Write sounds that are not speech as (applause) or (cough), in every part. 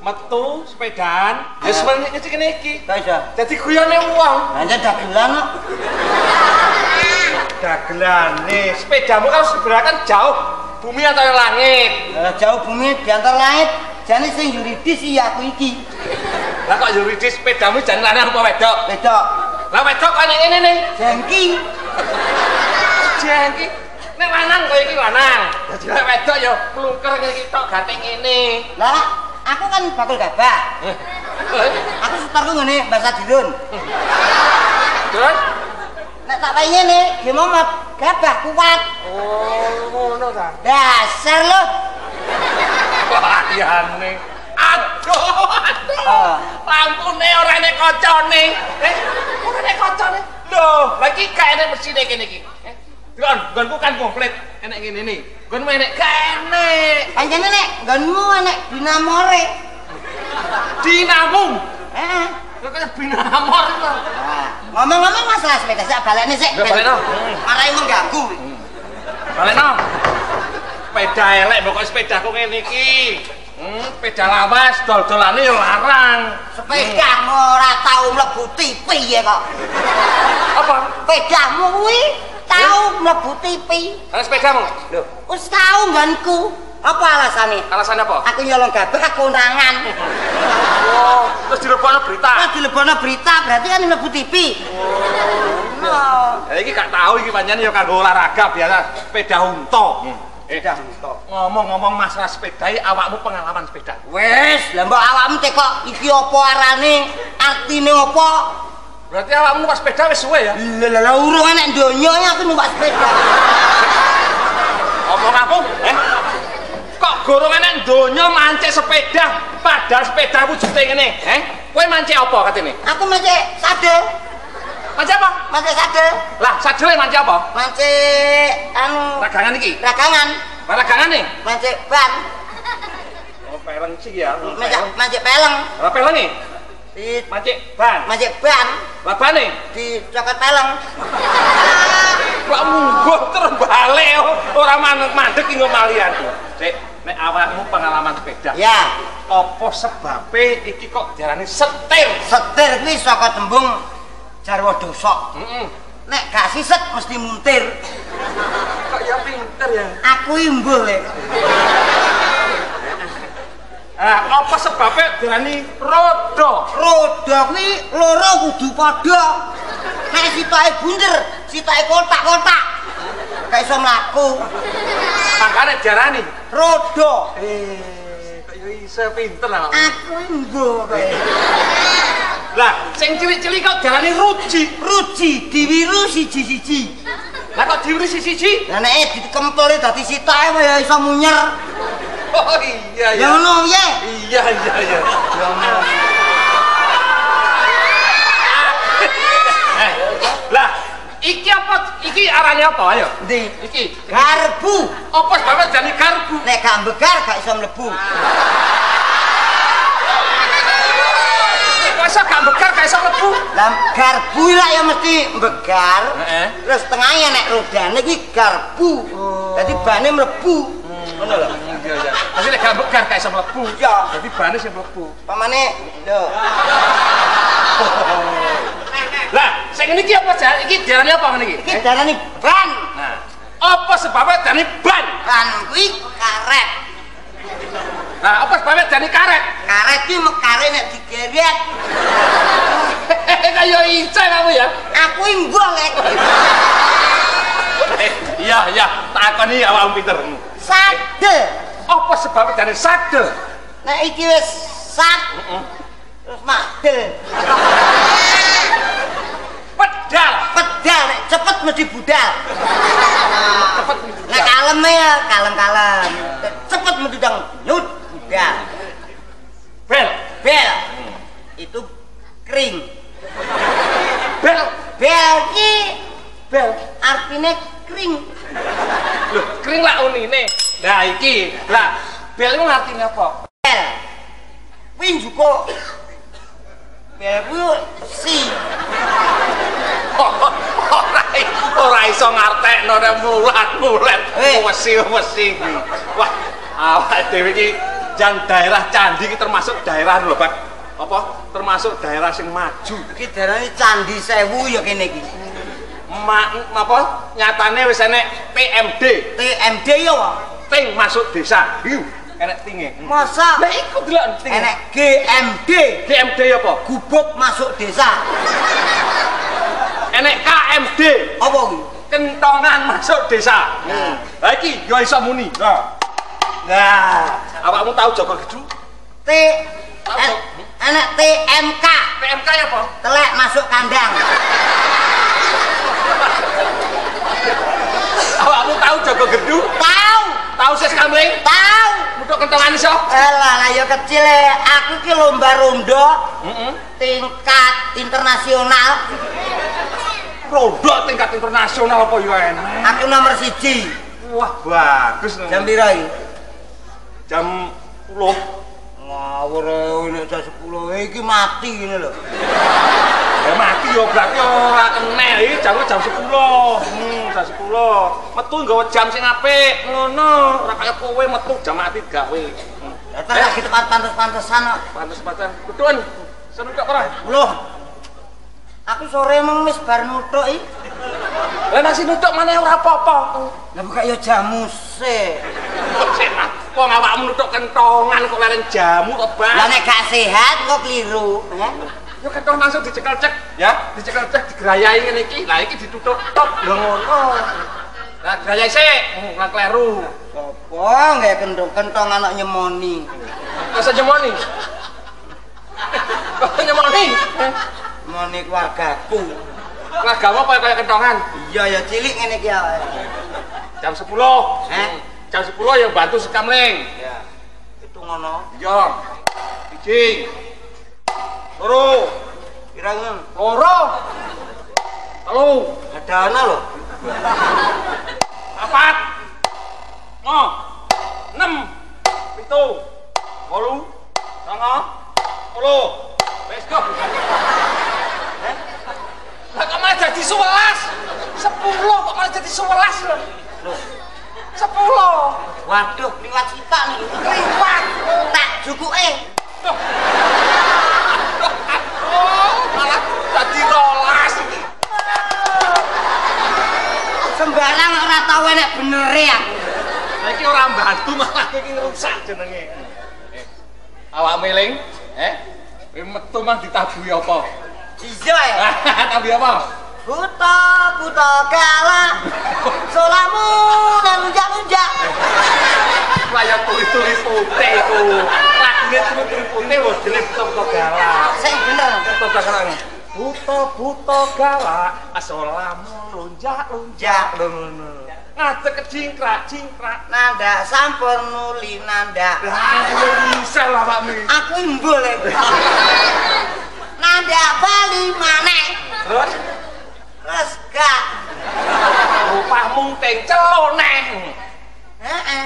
metu sepedaan, ya sebenarnya iki. Dadi guyone wong. Hanya dagelan kok. Dagelane, sepedamu kan sebenarnya kan jauh bumi atau langit. Lah jauh bumi di antar langit. Jane sing yuridis iya aku iki. Lah kok yuridis sepedamu jan lanang apa wedok? Wedok. Lah wedok kok nek ngene nih. Jengki. Jengki. Nek lanang kaya iki lanang. Nek wedok ya plungker ngene iki tok ganteng ngene. Lah, aku kan bakul gabah. Aku setorku ngene bahasa dirun. Terus Nek tak wae ngene, gimana mah gabah kuat. oh ngono ta. Dasar lo. Wayane. Aduh, aduh. Lampune ora nek kancane. Eh, ora nek kancane. Lho, lagi gak enek mesine kene iki. Eh, Gon, gonku kan komplit. Enek ngene iki. Gonmu enek gak enek. Pancene nek nggonmu enek dinamore. Dinamum. Heeh. Kok kaya binamor itu. Nah, ngomong-ngomong masalah sepeda sak balekne sik. Ya, balekno. Marai mengganggu. Balekno. Sepeda elek pokok sepedaku ngene iki. Hmm, sepeda lawas dol-dolane ya larang. Sepedamu ora tau mlebu TV ya kok. Apa? Sepedamu kuwi tau mlebu TV. Ana sepedamu? Lho, Wis tau nggonku. Apa alasane? alasannya apa? Aku nyolong gabah kondangan. Oh, terus dilebokno berita. Pas dilebono berita berarti kan mlebu TV. No. Ya iki gak tahu iki pancen ya kanggo olahraga biasa sepeda unta. Eh, Sepeda unta. ngomong-ngomong masalah sepeda iki awakmu pengalaman sepeda. Wes, lah mbok awakmu tekok iki apa arane? Artine apa? Berarti awakmu numpak sepeda wis suwe ya? Lah lah urung enek donya aku numpak sepeda. Omong aku, eh? Kok gorong enek donya mancik sepeda, padahal sepeda wujute ngene, eh? Kowe mancik apa katene? Aku masih sadel, Mancik apa? masih sadel, Lah, sadele mancik apa? masih anu Ragangan iki. ragangan, Lah ragangane? masih ban, Oh, peleng sih ya. masih masih peleng, Lah pelenge? di Mancik ban. masih ban, Lah bane? di cokot peleng. Kok mungguh terus balik oh. ora mandek mandek iki ngomalian. Sik, nek awakmu pengalaman sepeda, Ya, apa sebabe iki kok diarani setir? setir kuwi saka tembung jarwo dosa. Heeh. Nek gak siset mesti muntir. Kok ya pinter ya. Aku imbul le. Ah, apa sebabnya diarani roda? Roda kuwi loro kudu padha. Nek sitoke bunder, sitoke kotak-kotak. Gak iso mlaku. Makanya diarani Roda. eh kok iso pinter lah. Aku kowe. Lah, sing cilik-cilik kok diarani ruji. Ruji diwiru siji-siji. Lah kok diwiri siji-siji? Lah nek dikempel dadi sitoke ya iso munyer. Oh iya Ya ya. ngono piye? Iya iya iya. Ya ngono. Iki apa? Iki arane apa? Ayo. Ndi? Iki. Garbu. Apa sebabnya jadi karbu? Nek gak begar gak iso mlebu. Iso gak bekar gak iso mlebu? Lah garbu lah ya mesti begar. Heeh. Terus tengahnya nek rodane kuwi garbu. Dadi bane mlebu. Ngono lho. Iya iya. Tapi nek gak bekar gak iso mlebu. Ya. Jadi bane sing mlebu. Pamane lho. Lah, sing iki apa jar? Iki diarani apa ngene iki? Iki darane ban. Nah, apa sebabnya diarani ban? Ban kuwi karet. Nah, apa sebabnya diarani karet? Karet ki mekare nek digeret. Kaya (laughs) ica kamu ya. Aku imbul lek. Eh, iya iya, takoni awakmu pinter. Sadel. Apa sebabnya diarani sadel? Nek iki wis sat. Terus madel. Pedal. Pedal nek cepet mesti budal. Cepet Nek kalem ya, kalem-kalem. Cepet mesti dang nyut budal. bel. Bel. Itu kering. Bel. Bel ki Bel. artine kering. kring lak unine. Lah iki, lah bel iku artine apa? Bel. Kuwi kuwi si. ora ora iso ngartekno nek mulat-mulat Eh. wesi-wesi iki. Wah, awak dhewe iki jan daerah candi iki termasuk daerah lho, Pak. Apa? Termasuk daerah sing maju. Iki darane Candi Sewu ya kene iki. Ma, apa? Nyatane wis enek PMD, TMD ya, Pak. ting masuk desa. Hiu, enek tinge. Masa Lah iku delok ting. enek GMD GMD apa? gubuk masuk desa. Enek KMD, Apa kuwi? kentongan masuk desa. Nah. Lah iki yo iso muni. Nah. Nah, awakmu tahu Joko Gedu? T en- enek TMK ya apa? telek masuk kandang. Awakmu tahu Joko Gedu? Tahu, Tahu ses kamling? tahu. Mutuk kentongan iso? Elah lah ya kecil e. Aku ki lomba rondo Heeh. tingkat internasional. Rondo tingkat internasional apa yo enak. Aku nomor siji. Wah, bagus. Jam piro jam 10. Ngawur nek jam 10 iki mati ngene lho. Ya mati yo berarti ora kena iki jam jam 10. Hmm, jam 10. Metu nggawa jam sing apik ngono. Ora kaya kowe metu jam mati gawe. Hmm. Ya terus lagi tempat pantes-pantesan kok. Pantes-pantes. Kudun. Seneng kok ora? Loh. Aku sore emang wis bar nuthuk iki. Lah nasi nutuk mana ora apa-apa. Lah buka ya jamu sik. Kok? Kok awakmu nutuk kentongan kok leren jamu kok Lah bang? nek gak sehat kok keliru, ya. Yo kentongan langsung dicekel cek ya, dicekel cek digerayai ngene iki. Lah iki ditutuk tok lho ngono. Lah gerayai sik, Hmm, lah kleru. Apa nggak kentong-kentong anak nyemoni. Kok nyemoni? Kok nyemoni? Nyemoni keluargaku. Lah gawe apa kaya kentongan? Iya ya cilik ngene iki awake. Jam 10. Eh? Jam 10 ya bantu sekamling. Ya. Itu ngono. Iya. Iki. Loro. Kira ngono. Loro. Telu. Ada ana lho. Papat. Ngo. Enam. Pitu. Wolu. Songo. Puluh. Wis go. Lah kok malah jadi 11? 10 kok malah jadi 11 lho. Loh. 10. Waduh, liwat kita nih. Liwat. Tak. Loh. Oh, malah jadi rolas iki. Sembarang ora tau enek benere aku. Lah iki ora mbantu malah iki rusak jenenge. Eh, Awak miling, eh? Kowe metu mah ditabuhi apa? Iya ya. (laughs) Tabuhi apa? Buta buta kala. Solamu dan lunjak-lunjak. Kaya turi-turi putih iku. Lagune turi-turi putih wis jenenge buta-buta galak. Sing bener. Buta galak. Buta-buta galak, asolamu lunjak-lunjak ngono. Ngadeg kecingkrak-cingkrak. Nanda sampun nuli nanda. Lah, bisa lah Pak. Aku imbul ya. Nanda bali maneh. Terus Terus gak. rupahmu teng celoneh. Heeh.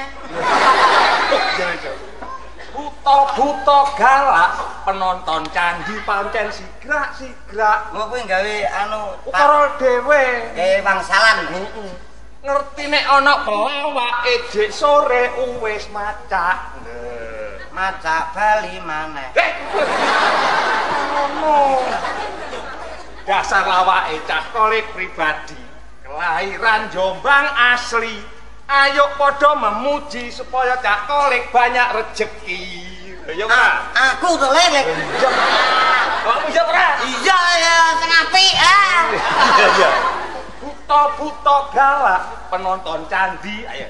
Buta-buta galak penonton candi pancen sigrak-sigrak. Mau kuwi gawe anu Karo dhewe. gawe wangsalan. Ngerti nek ana pelawake dik sore wis macak. Macak bali maneh. Eh. Ngono. Dasar lawake cah kolik pribadi. Kelahiran Jombang asli. Ayo padha memuji supaya cak kolik banyak rezeki. Ya ora? A- Aku to lek. Kok bisa ora? Iya ya apik ah. Iya iya. Buta-buta galak penonton candi ayo.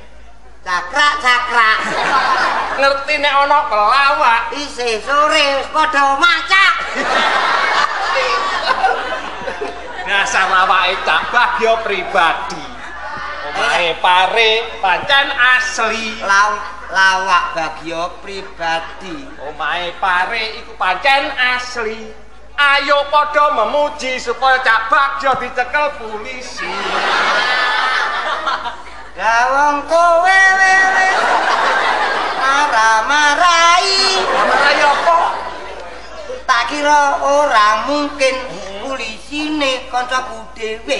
Cakrak cakrak. Ngerti nek ana kelawak Isih sore wis padha macak. bagyo pribadi. Omahe pare pancen asli. Lawak lawak bagyo pribadi. Omahe pare iku pancen asli. Ayo padha memuji supaya cak bagyo dicekel polisi. Gawang kowe wewe. Marah-marahi. Marah apa? kok. Tak kira ora mungkin. Polisine kancaku dhewe.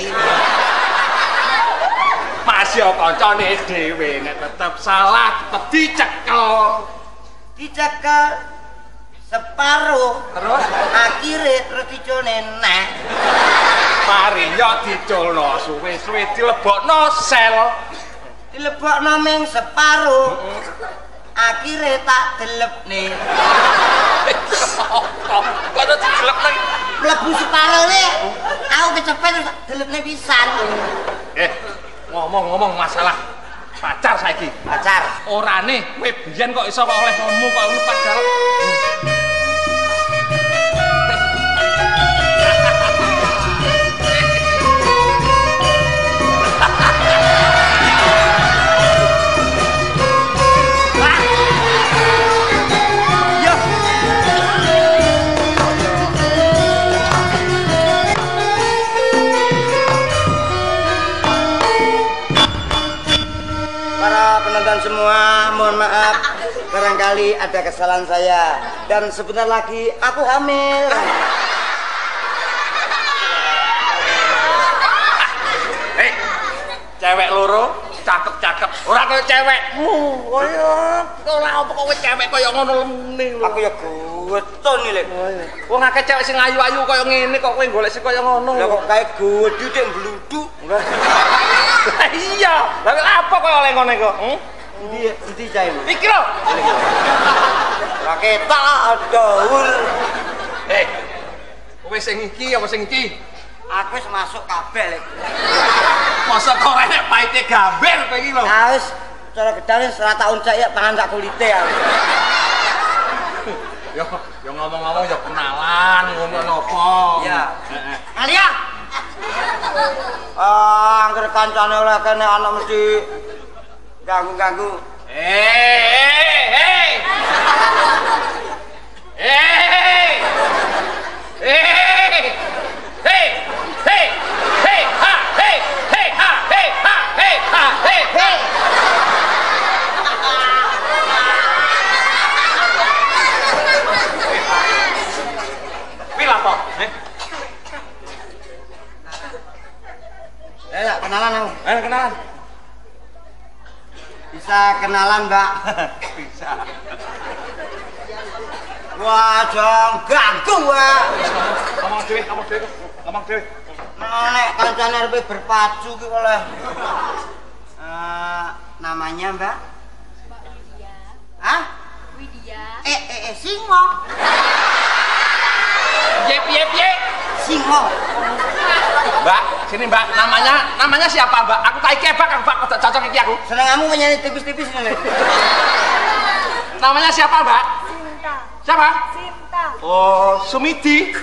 Mas yo kancane dhewe nek tetep salah tetep dicekel. Dicekel separuh Terus akhire terus dicone neh. mari yo diculno suwe-suwe dilebokno sel. Dilebokno ming separuh. Akhire tak delepne. Kok dijelekne? Mlebu separuhne aku kecepet tak delepne pisan. Eh, ngomong-ngomong masalah pacar saiki. Pacar. Orane kowe biyen kok iso kok oleh ngomong kok padahal mohon maaf barangkali ada kesalahan saya dan sebentar lagi aku hamil. Eh, cewek loro cakep-cakep. Ora kaya cewekmu. Kaya ora apa kowe cewek kaya ngono lemne. Aku ya guweton iki, Lek. Wong akeh cewek sing ayu-ayu kaya ngene kok kowe golek sing kaya ngono. Lah kok kae tek bluduk. Lah iya. Lah apa kaya oleh ngene kok? Hmm? Endi endi cae? Iki lho. Lah ketok daur. Eh. Kowe sing iki apa sing iki? Aku wis masuk kabeh, Lek. Masa kok enek paite gambar kowe iki lho. Haus cara gedane serat tahun saya pangan sak kulite ya. (laughs) Yo yo ngomong-ngomong yo kenalan ngono napa? Iya. Heeh. Alia. Ah, angger kancane oleh kene ana mesti ganggu-ganggu. Hei, hei. Hei. Hei. Hei. Hei. Hei, ha, hei. Hei, ha, hei, ha, hei, ha, hei. Hei, Pila to? Eh, eh ya, kenalan aku. eh kenalan. Bisa kenalan, Mbak. Bisa. Wah, jong ganggu, Mbak. Ngomong dhewe, ngomong dhewe. Ngomong dhewe. Nek kancane arep berpacu ki oleh Eh, namanya Mbak? Widya. Hah? Widya. Eh, eh, eh, singo. Piye piye piye? Singo. Mbak, sini Mbak. Namanya namanya siapa, Mbak? Aku tak kebak, aku Mbak. Kok cocok iki aku. Seneng kamu menyanyi tipis-tipis ngene. Namanya siapa, Mbak? Sinta. Siapa? Sinta. Oh, Sumidi. (laughs)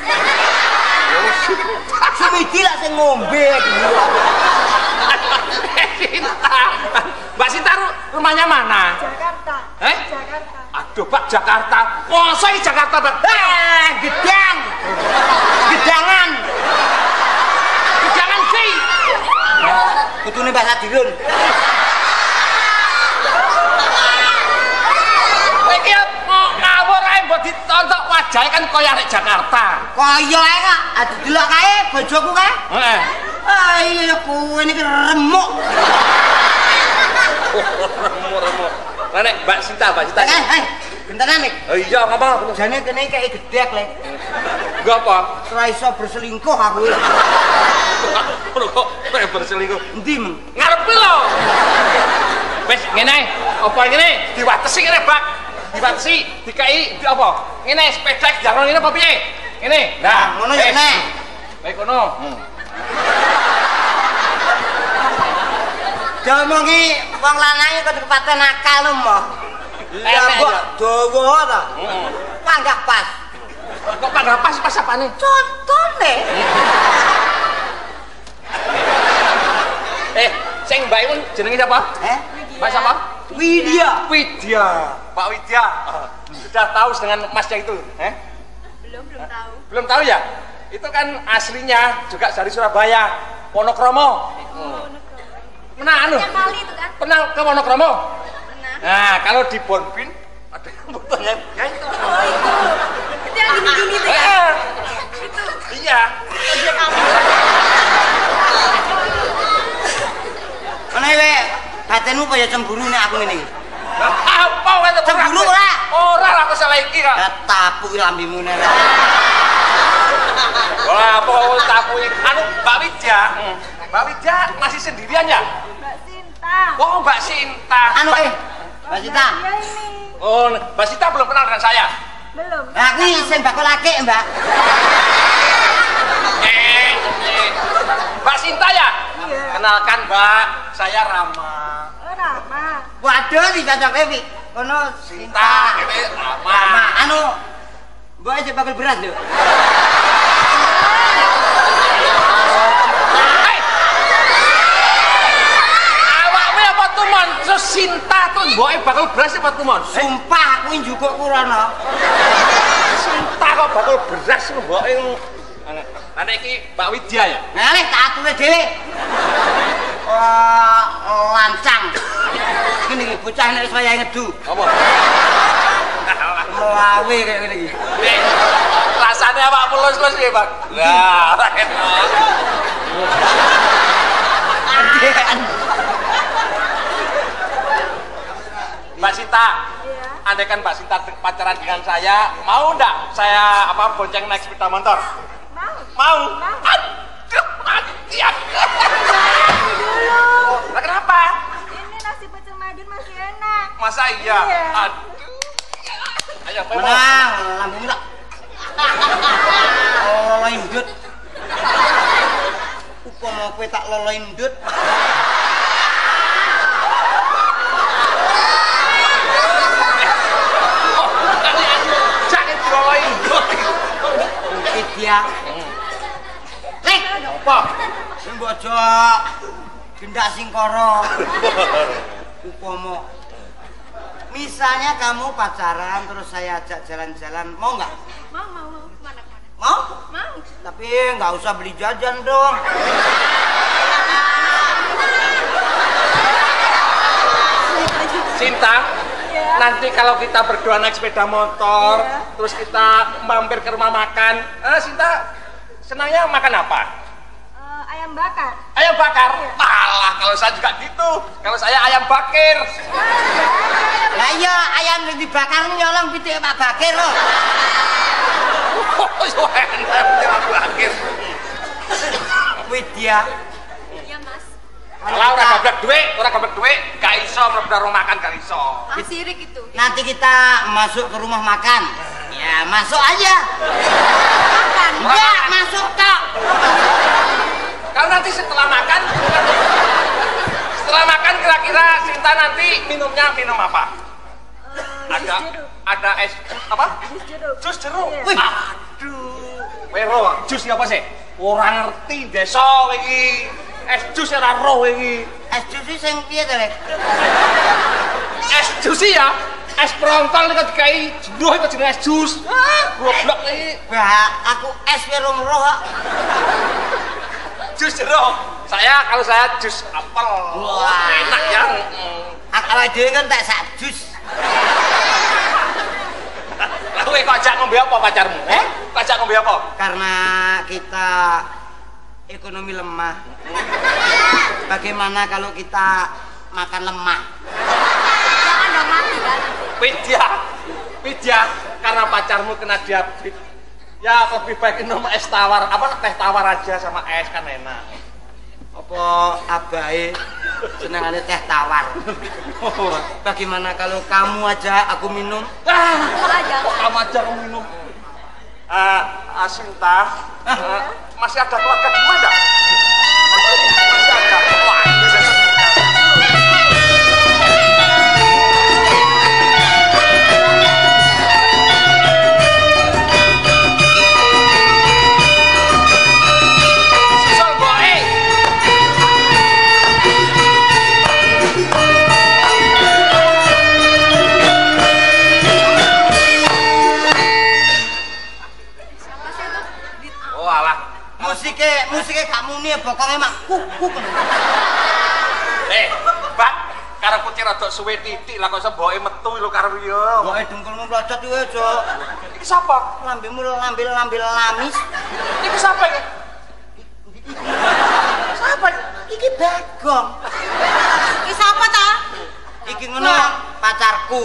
Sumidi lah sing ngombe. Sinta. Mbak Sinta ru- rumahnya mana? Jakarta. Eh? Jakarta. Aduh, Pak Jakarta. Masa di Jakarta, Pak? Eh, gedang. Gedangan. Jangan sih. Kudune bahasa dirun. Kowe iki mau ngawur ae mbok ditontok wajahe kan kaya arek Jakarta. Kaya ae kak, adu delok kae bojoku kae. Heeh. Ah iya kowe niki remuk. Remuk-remuk. Lah nek Mbak Sinta, Mbak Sinta. Eh, eh, gentenan nek. Oh iya, ngapa? Jane kene kayak gedek lek. Enggak apa? Ora iso berselingkuh aku. Lho (laughs) kok kowe berselingkuh. Endi men? Ngarepe lho. Wis ngene. Apa ngene? Diwatesi ngene, Bak. Diwatesi, dikai di apa? Ngene sepeda jangan ngene apa piye? Ngene. Nah, ngono ya eh. nek. Baik kono. Diomongi wong lanang kok kepaten nakal lho, Mbah. Lah Enek, kok ya. dawa ta? Heeh. Panggah pas. Kok panggah pas pas apane? Contone. Eh, sing mbak iku jenenge siapa? Eh? Mbak siapa? Widya. Widya. Pak Widya. Sudah tahu dengan masnya itu, eh? Belum, belum tahu. Belum tahu ya? Itu kan aslinya juga dari Surabaya, Wonokromo. Oh, Nugroho. Pernah anu? Itu kan? Pernah ke Wonokromo? Nah, kalau di Bonbin ada yang fotonya ya itu. Oh, itu. Itu yang gini-gini tuh ya? Eh, Itu. iya. Mana we? Batinmu kaya cemburu nek aku ngene iki. Apa wae? Cemburu ora? Ora lah aku salah iki kok. Ya tapuki lambimu nek. Ora apa kok takui. Anu Mbak Widya. Mbak Widya masih sendirian ya? Mbak Sinta. Oh, Mbak Sinta. Anu eh, Mbak Sita. Iya ini. Oh, Mbak Sinta belum kenal dengan saya. Belum. Lah kuwi sing bakal laki, Mbak. Eh, eh. Mbak Sinta ya? Iya. Kenalkan Mbak, saya Rama. Oh, Rama. Waduh, dicocok Evi. Kono Sinta, Sinta. ini Rama. Nah, anu Mbok aja bakal beras lho. Hei! Awakmu tuh? Terus Sinta tuh mboke bakal beras apa tuh mon? Sumpah aku njukuk kurono. Sinta kok bakal beras lu mboke. Ana iki Mbak Widya ya? Ngalih tak ature dhewe. Lancang. Gini iki bocah nek wis wayahe ngedu. Apa? Melawe kayak gini iki. Eh, rasanya apa mulus-mulus ya, Bang? Lah, enak. Mbak Sinta, Iya. andai kan Mbak Sinta pacaran dengan saya, mau enggak saya apa bonceng naik sepeda motor? Mau. Mau? Mau. Aduh, mati aku. Dulu. Lah kenapa? Ini nasi pecel Madun masih enak. Masa iya? Iya. Aduh. Ayo, Pak. Menang, lambungmu tak. Lolo indut. Upama kowe tak lolo indut. Jangan diroloin. Widya. Lek, Apa? sing mbok aja gendak singkara. Upama Misalnya kamu pacaran terus saya ajak jalan-jalan, mau nggak? Mau, mau, mau. Ke mana, ke mana? Mau? Mau. Tapi nggak usah beli jajan dong. Sinta, Iya. nanti kalau kita berdua naik sepeda motor, Iya. Terus kita mampir ke rumah makan, eh, Sinta senangnya makan apa? Eh, ayam bakar. Ayam bakar? Iya. Malah kalau saya juga gitu. Kalau saya ayam bakir. Lah iya ayam yang dibakar nyolong pitik Pak Bakir loh. Oh, enak ayam bakir. Widya. Iya, Mas. kalau kita- gablek duit, orang gablek duit, gak iso mlebu rumah makan gak iso. Ah, sirik itu. Nanti kita masuk ke rumah makan. Ya masuk aja. Makan. Ya masuk kok. Kalau nanti setelah makan, setelah makan kira-kira Sinta nanti minumnya minum apa? Eh, Ada ada es apa? Jus jeruk. Jus jeruk. Iya. Wih. Aduh. Wero, jus apa sih? Orang ngerti desa iki. Es jus ora roh iki. Es jus iki sing piye to? Es jus ya. Es prontol iki dikai jenuh jenenge es jus. Ah, goblok iki. Bah, aku es wae rong roh kok. Jus jeruk. Saya kalau saya jus apel. Wah. Enak ya. Ak awake dhewe kan tak sak jus. Kowe kok ajak ngombe apa pacarmu? Eh? Kok ajak ngombe apa? Karena kita ekonomi lemah. Bagaimana kalau kita makan lemah? Jangan dong mati kan. Widya. Widya, karena pacarmu kena diabetes. Ya lebih baik minum es tawar, apa teh tawar aja sama es kan enak. Apa abahe senengane teh tawar? Bagaimana kalau kamu aja aku minum? Ah, kok kamu aja kamu minum? Ah, Asinta, ah, masih ada keluarga di mana? Musike, gak muni bokonge mak kuk kuk. Eh, Mbak, karo kucir rada suwe titik lah kok semboke metu lho karo yo. Mbok dengkulmu mlocot kuwi aja. Iki sapa? Lambemu lambil-lambil lamis. Iki sapa iki? Sapa? Iki Bagong. Iki sapa ta? Iki ngono pacarku.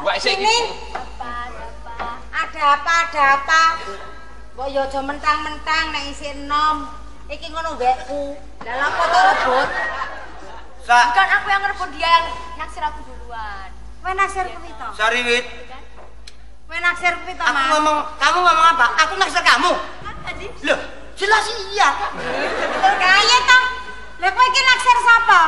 Mbak sik iki. Ini. Ada apa? Ada apa? Mbok yo aja mentang-mentang nek isih enom. Iki ngono mbekku. Lah lha apa to rebut? Sa Bukan aku yang ngerebut dia yang naksir aku duluan. Kowe naksir kuwi to? Sariwit. Kowe naksir kuwi to, Aku ngomong, kamu ngomong apa? Aku naksir kamu. Tadi. Loh, jelas iya. Betul kaya to. Lah kowe iki naksir sapa?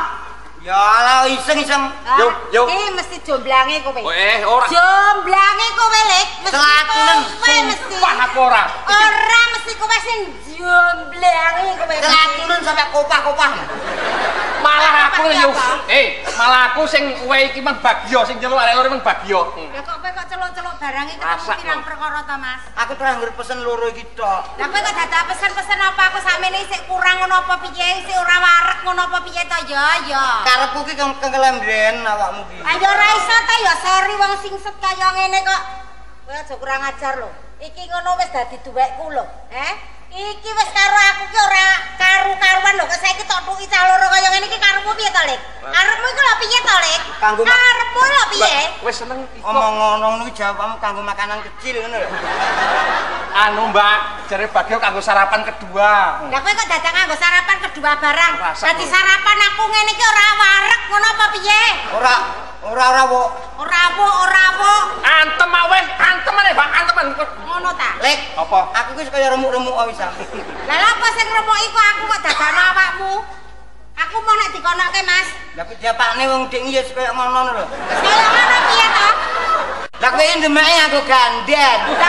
Ya ala iseng-iseng. Ah, Yo, yo. Iki mesti jomblange kowe. Oh, eh ora. Jomblange kowe lek. Mesti Kelakuan kowe mesti. Sumpah aku ora. Ora mesti kowe sing jomblange kowe. Kelakuan sampai kopah-kopah. Malah aku yo. Eh, malah aku sing kowe iki mang bagyo sing nyeluk arek loro mang bagyo. Hmm. Lah kok kowe kok celuk-celuk barang iki ketemu pirang Mas. perkara to, Mas? Aku terakhir pesen loro iki tok. Lah kowe kok dadak pesen-pesen apa aku sakmene isih kurang ngono apa piye? Isih ora warek ngono apa piye to? Ya, ya. Karepku ki keng- kengelembren awakmu ki. Ayo ora iso ta ya seri wong singset kaya ngene kok. Kowe aja kurang ajar lho. Iki ngono wis dadi duwekku lho. Eh? Iki wis karo aku ki ora karu-karuan lho. Kok saiki tok tuki cah loro kaya ngene iki karepmu piye to, Lek? Karepmu iku lho piye to, Lek? Kanggo Karepmu lho piye? Wis seneng iku. Omong ngono niku jawabmu kanggo makanan kecil ngono lho. Anu, Mbak, jare bagyo kanggo sarapan kedua. Lah kowe kok dadak nganggo sarapan kedua barang. Dadi sarapan aku ngene iki ora warek ngono apa piye? Ora ora ora kok. Ora wo, ora wo. Antem aweh, antem meneh, Bang, antemen. Ngono ta? Lek, Apa? aku ki kaya remuk-remuk kok bisa. Lah lha apa sing ngremuk iku aku kok dadakno awakmu? Aku mau nek dikonoke, Mas. Lah kok diapakne wong dik ya kaya ngono lho. Wis kaya ngono piye to? Lah kowe ndemake nganggo ganden. (laughs)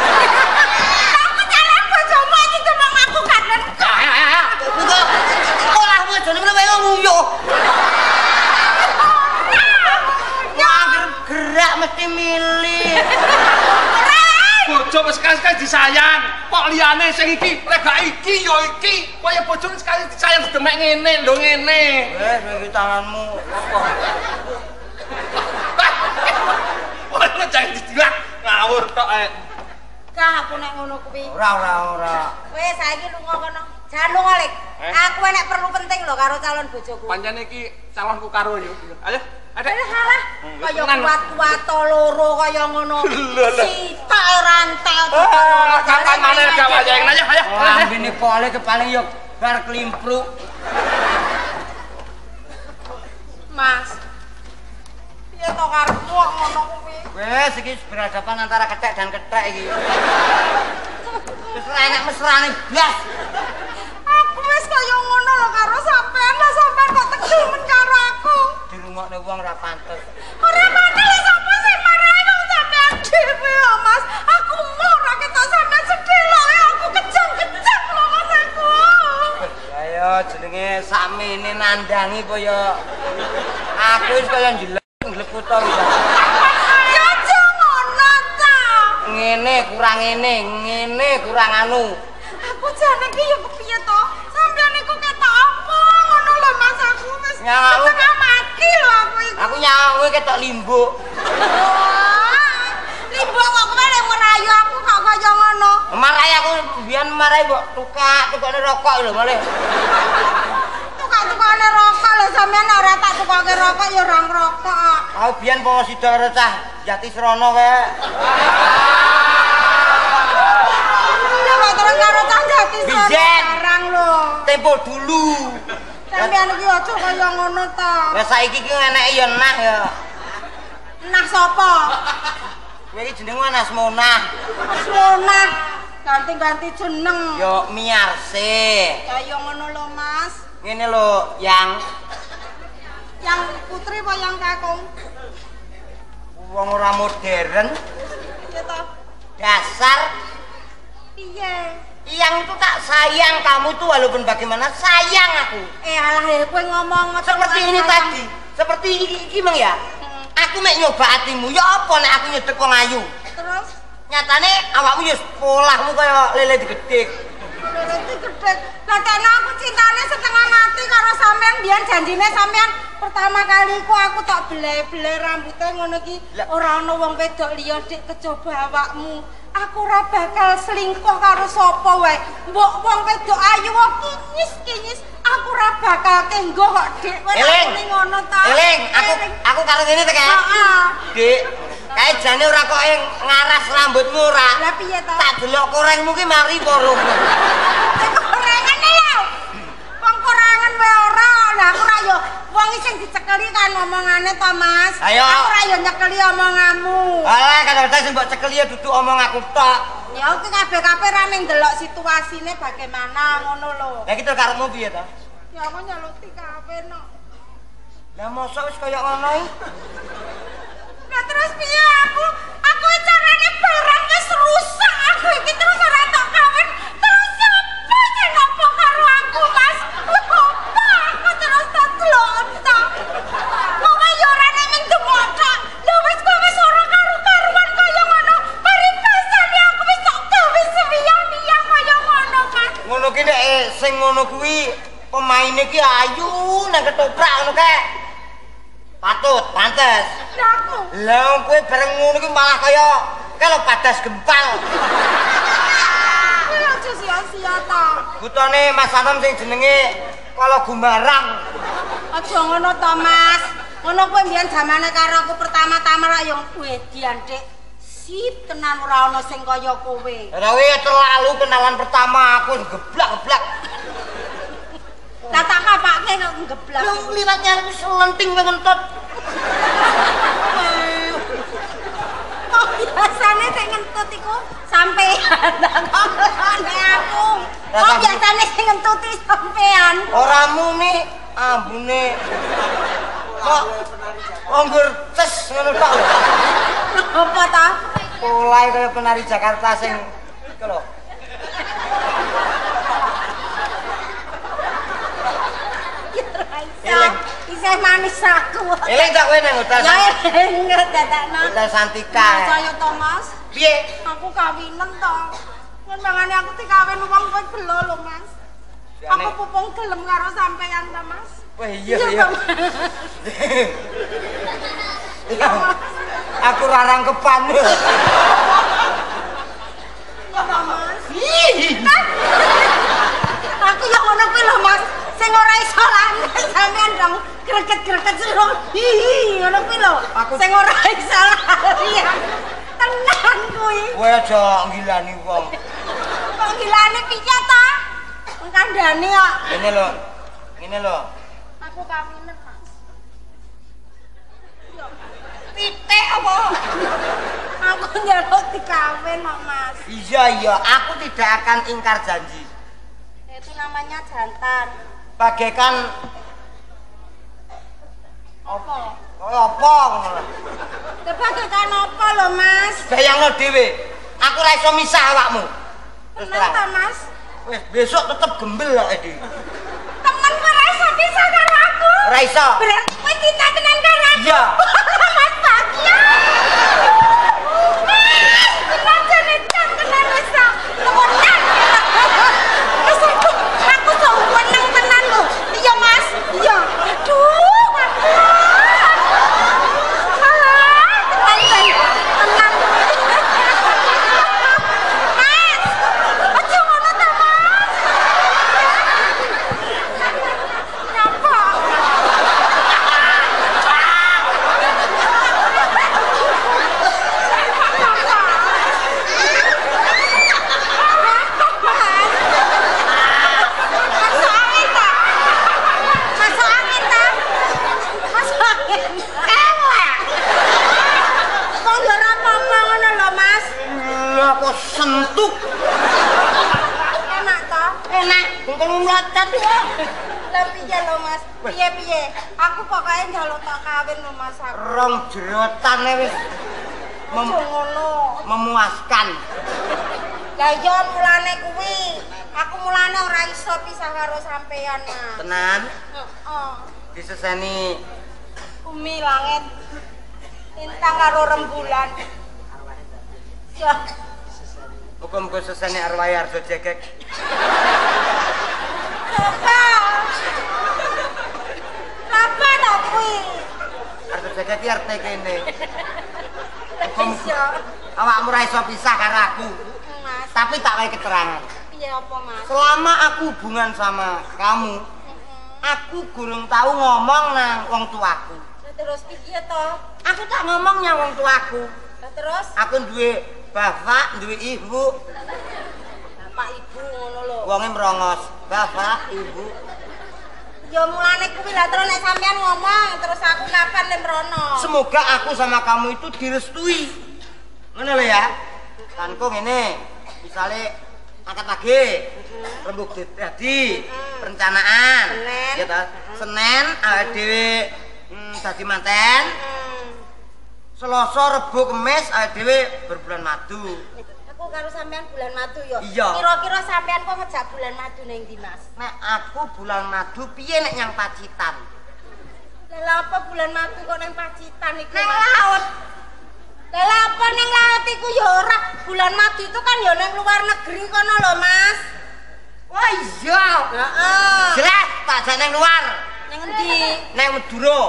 Lah aku jalan bojomu iki demong aku kaden. Ah, ah, ah, ah. Kok sekolahmu aja nek kowe nguyuh. Ya anggere gerak mesti milih. Bojo wis sekali-sekali disayang. Kok liyane sing iki, lek gak iki ya iki. Kaya bojo sekali disayang demek ngene lho ngene. Eh, iki tanganmu apa? Ora jangan didilat. Ngawur tok eh. Gak aku nek ngono kuwi. Ora ora ora. Kowe saiki lunga kono. Jangan lunga, Lek. Eh? Aku enek perlu penting lho karo calon bojoku. Pancene iki calonku karo yo. Ayo, ada. Alah salah. Hmm, Kaya kuat-kuat loro kaya ngono. (laughs) Lho, lho. Sitok rantel Ah, kapan maneh gak wayang ayo, ayo. Oh, ambine kole kepaling yo bar klimpruk. Mas. Piye to karepmu ngono kuwi? Wes iki berhadapan antara ketek dan ketek iki. Wis ora enak mesrane blas. Aku wis kaya ngono lho karo sampean, lah sampean kok tegemen karo aku. Dirungokne wong ora pantes. Ora lah sapa sing marahi wong sampean dhewe ya, Mas. Aku mau ora ketok sampean sedih lho, ya aku kejang-kejang lho Mas aku. Ayo jenenge sakmene nandangi kaya aku wis kaya njelek ngleput to wis. Ya ngono ta. Ngene kurang ngene, ngene kurang anu. Aku jane iki ya kepiye to? Sampeyan iku ketok apa ngono lho Mas aku wis Ya, aku- mati lho aku iku. Aku nyawe ketok limbuk. Limbo kok kowe nek merayu aku kok kaya ngono. Marai aku biyen marai kok tukak tukane rokok lho malah. Tukak-tukane rokok lho sampeyan ora tak tukake rokok ya ora ngrokok. Aku biyen bawa sida karo cah Jati Srono kae. Ya kok terus karo cah jati sono Bijen. barang lho. Tempo dulu. Sampeyan iki aja kaya ngono ta. Lah saiki ki eneke ya nah ya. Nah sapa? Kowe iki jenengmu Anas Monah. Sona. Ganti-ganti jeneng. Yo Miarse. Kaya ngono lho Mas. Ngene lho, yang Yang putri apa yang kakung? wong ora modern, to? dasar Piye? Yang itu tak sayang kamu tuh walaupun bagaimana sayang aku. Eh alah eh kowe ngomong Seperti ini tadi, seperti iki Mang ya. Aku mek nyoba atimu, ya apa nek aku nyedek wong ayu. Terus Nyatane awakmu ya sekolahmu kaya lele digedhek. Gede. Lah karena aku cintane setengah mati karo sampean biyen janjine sampean pertama kali ku aku tak bele-bele rambutnya ngono ki Lah. ora ana wong wedok liya dik kejaba awakmu. Aku ora bakal selingkuh karo sapa wae. Mbok wong wedok ayu kok kinyis-kinyis, aku ora bakal tenggo kok dik. Kowe Eling. ngono ta? Eling, aku aku karo ngene ta, Kak. Dik, kae jane ora kok ngaras rambutmu ora. Lah piye to? Tak delok korengmu ki mari porum. Korangan lho. Wong korangan wae ora. Lah aku ra yo wong sing dicekeli kan omongane to, Mas. Ayo. Aku ra yo nyekeli omonganmu. Alah kadang-kadang sing mbok cekeli dudu omong aku tok. Ya iki kabeh-kabeh ra ning ndelok situasine bagaimana ngono lho. Lah iki terus karepmu piye ta? Ya aku nyeluti kabeh no. Lah mosok wis kaya ngono? Lah terus piye aku? Sing ngono kuwi pemaine ki ayu nang ketoprak ngono kae. Patut, pantes. Lah aku Lah kowe bareng ngono ki malah kaya kalau padas gempal. Kuwi aja sia-sia ta. Butone Mas Anom sing jenenge kalau gumarang. Aja ngono to, Mas. Ngono kuwi mbiyen zamane karo aku pertama-tama ra yo wedian, Dik. Sip tenan ora ana sing kaya kowe. Lah kowe terlalu kenalan pertama aku geblak-geblak. Lah tak kapake kok ngeblak. Lu liwatnya aku selenting kowe ngentut. Oh, biasane sing ngentut iku sampean. Nek aku. Sampe- biasane sing ngentuti sampean. Ora muni ambune. Kok onggur tes ngono tok. Apa ta? Mulai kaya penari Jakarta sing iku lho. Eleng. Isih manis aku. Eling tak kowe nang hotel. Ya enggak dadakno. Hotel Santika. Saya Thomas. Piye? Aku kawinen to. Kan mangane aku dikawin wong kowe gelo lho, Mas. Aku pupung gelem karo sampean ta, Mas. Wah iya iya. Mas. (laughs) Iya. Aku rarang kepan. Mas. Aku yang ngono kuwi lho, Mas. Sing ora iso lanang sampean dong greget-greget sira. Hihi, ngono kuwi lho. Sing ora iso lalian. Tenan kuwi. Kowe aja ngilani wong. Kok gilane piye ta? Wong kandhane kok. Ngene lho. Ngene lho. Aku kawinen, Mas. Pitik apa? Aku njaluk dikawin kok, Mas. Iya iya, aku tidak akan ingkar janji. Itu namanya jantan. Bagaikan Apa? kaya apa ngono lho. Sebagaikan apa lho, Mas? Bayangno dhewe, aku ora iso misah awakmu. Terang. Mas? Wis besok tetep gembel kok iki. Temen ora iso bisa karo aku. Ora iso. Berarti kowe cinta tenan karo aku. Iya. (laughs) Mas bahagia. Mas, tenan jane jan tenan wis ta. Temenan. Wis aku, aku sok weneng tenan lho. Iya, Mas. Iya. Aduh, aku. Alah, tenan jan. Tenan. Mas, aja ngono ta, Mas. Nyapa? Masuk angin tak? Masuk angin tak? Masuk angin. Elek. Kok ya ora apa-apa ngono lho, Mas. Lah kok sentuk. Enak ta? Enak. Engko mlacat ya. Lah piye lho, Mas? Piye-piye? Aku pokoke njaluk tak kawin lho, Mas aku. Rong jerotane wis mem- Aja ngono. memuaskan. Lah iya mulane kuwi. Aku mulane ora iso pisah karo sampean, Mas. Tenan Heeh. diseseni Bumi langit. Lintang karo rembulan. Ya, muga-muga seseni arwah Arjo Jekek. apa? Apa lho kuwi. Arep jaga ki arte kene. Wis yo. Awakmu ora iso pisah karo aku. Mas, Tapi tak wae keterangan. piye apa, Mas? Selama aku hubungan sama kamu, aku gurung tahu ngomong nang wong tuaku. Terus piye to? Aku tak ngomong nang wong tuaku. Terus Aku duwe bapak, duwe ibu, bapak ibu ngono lho. wonge merongos. Bapak, ibu. Ya mulane kuwi lah terus nek sampean ngomong terus aku kapan le mrono. Semoga aku sama kamu itu direstui. Ngono lho ya. Kanku ngene, misale angkat lagi, rembug dadi, perencanaan. Senen. Ya ta? Senen awake dhewe hmm, dadi manten. Hmm. Selasa, Rebo, Kamis awake dhewe berbulan madu. Aku karo sampean bulan madu ya. Iya. Kira-kira sampean kok ngejak bulan madu ning ndi, Mas? Nek aku bulan madu piye nek nyang Pacitan? Lah apa bulan madu kok ning Pacitan iku? Nang laut. Lah apa ning laut iku ya ora. Bulan madu itu kan ya ning luar negeri kono lho, Mas. Wah iya. Heeh. Jelas tak nang luar. Ning endi? Nang Madura.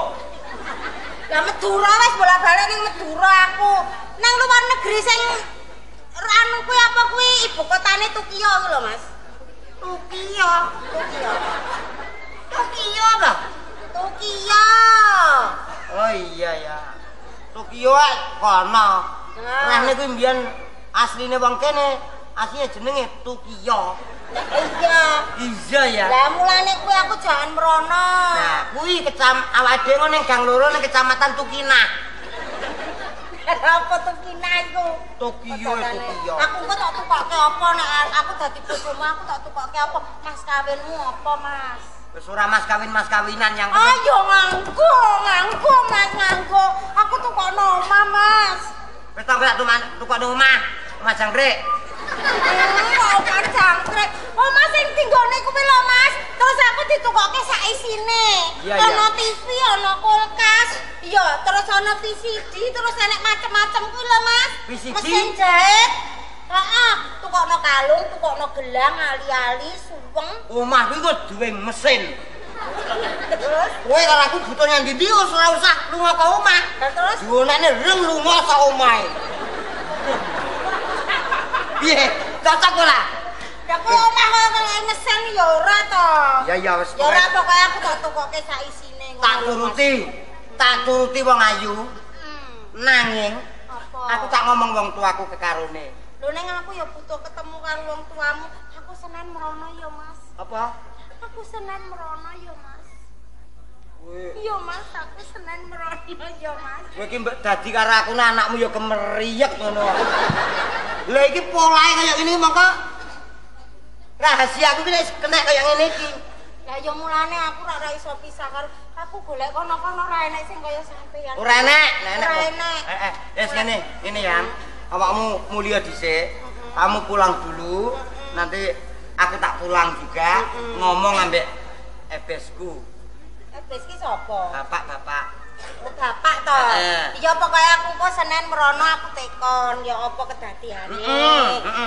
Lah Madura wis bola-balik ning Madura aku. Nang luar negeri sing anu kuwi apa kuwi ibu kotane Tokyo lho, Mas. Tokyo. Tokyo. Tokyo apa? Tokyo. Oh iya ya. Tokyo ae kono. Nah. Kuwi mbiyen asline wong kene, asline jenenge Tokyo. Iya. Iya ya. Lah mulane kuwi aku jangan merono. Nah, kuwi kecam awake dhewe ning Gang Loro ning Kecamatan Tukina. Apa tuh kina iku? Tokyo Tokyo. Aku kok tak tukokke apa nek aku dadi bojomu aku tak tukokke apa? Mas kawinmu apa, Mas? Ora mas kawin mas kawinan yang Ayo nganggo, nganggo Mas nganggo. Aku tukokno omah, Mas. Wis tak tak tuman tukok omah. Omah jangkrik. Hmm, omah jangkrik. Omah sing tinggone kuwi lho, Mas. Terus aku ditukokke sak isine. Ana TV, ana kulkas. Iya, terus ana VCD, terus enek macem-macem kuwi lho, Mas. VCD? Mesin jahit. Heeh, tukokno kalung, tukokno gelang, ali-ali, suweng. Omah kuwi kok duwe mesin. Terus Kowe karo aku butuh nyang ndi wis ora usah lunga ke omah. Terus Diwonane reng lunga sak omahe. Piye? Cocok ora? Ya kuwi omah kaya kaya mesin ya ora to. Ya ya wis Ya ora pokoke aku tak tukokke sak isine ngono tak turuti. Tak turuti wong ayu. Hmm. Nanging aku tak ngomong wong tuaku kekarone. Lho ning aku ya butuh ketemu karo wong tuamu. Aku senen merono ya, Mas. Apa? Aku senen merono ya, Mas. Kowe Iya, Mas, aku senen merono ya, Mas. kowe iki mbok dadi karo aku nah anakmu ya kemeriek ngono. Lah iki polahe kaya ngene mongko rahasia aku ki nek kena kaya ngene iki. Lah ya mulane aku ora ora iso pisah karo aku golek kono-kono ora enek sing kaya sampeyan. Ora enek, nek enek. Ora enek. Eh eh, wis ngene, ngene ya. Awakmu mulia dhisik. Kamu pulang dulu. Nanti aku tak pulang juga ngomong ambek ebesku. Eh, wis ki sapa? Bapak-bapak. Oh, bapak to. Ya pokoke aku kok Senin merono aku tekon ya apa kedadiane.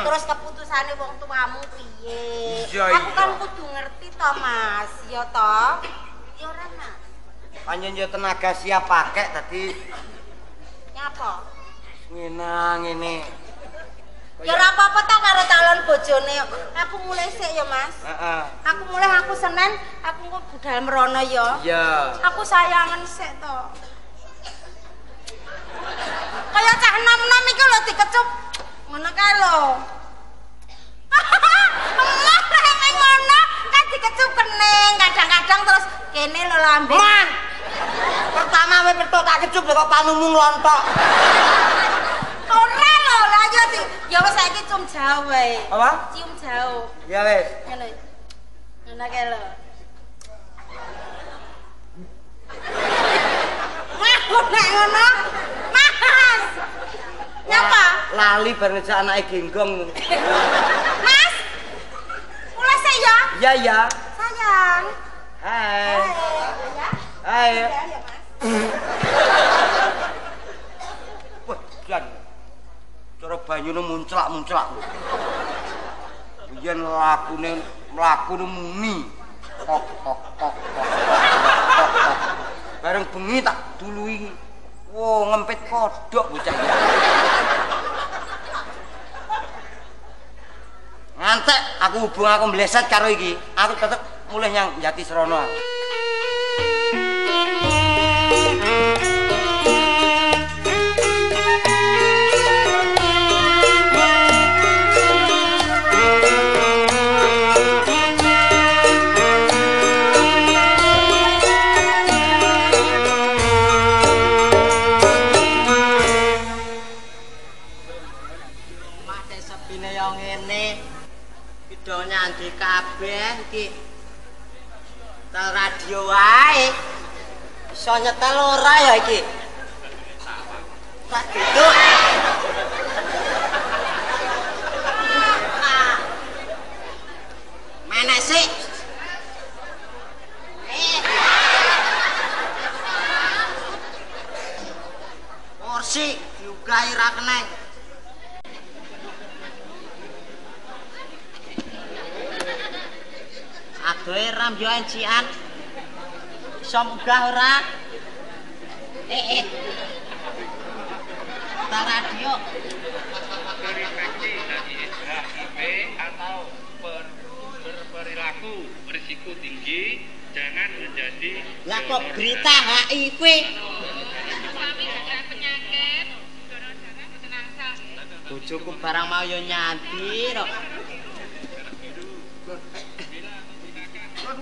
Terus keputusane wong tuamu piye? Aku kan kudu ngerti to, Mas. Ya to. Ya ora, Mas. Panjen yo tenaga siap pakai tadi Nyapa? Ngene ngene. Ya ora apa-apa to karo calon bojone. Aku mulai sik ya, Mas. Heeh. Aku mulai aku Senin, aku kok budal merono ya. Iya. Aku sayangan sik to. Kaya cah nom-nom iki lho dikecup. Ngono kae lho. Emang nek ngono kan dikecup kening, kadang-kadang terus kene lho lambe. Man. Pertama we petuk tak kecup kok panumu nglontok. Ya wis saiki cium jauh wae. Apa? Cium jauh. Ya wis. Ngono. Ngono kae lho. Wah, nek ngono. Mas. Nyapa? Lali bar ngejak anake genggong. Mas. Mulai sik ya. Iya ya. Sayang. Hai. Ya. Hai. Ya, ya, Mas. (laughs) Wah, jan. Cara banyune munclak-munclak. Biyen lakune mlaku muni. Tok tok tok tok. tok, tok. Lah bareng bengi tak dului. Wo ngempet kodok bocah. Ngantek aku hubung aku meleset karo iki. Aku tetep mulih yang Jati Serono. Kabeh iki. Tel radio wae. Iso nyetel ora ya iki? Tak duduk. Mana sih? Eh. Kursi diugahi ra keneng. Adoe ram yo encian. Iso munggah ora? Eh eh. Ta radio. atau per, berperilaku berisiko tinggi jangan menjadi Lah kok berita HIV? Bojoku barang mau yo nyanti kok.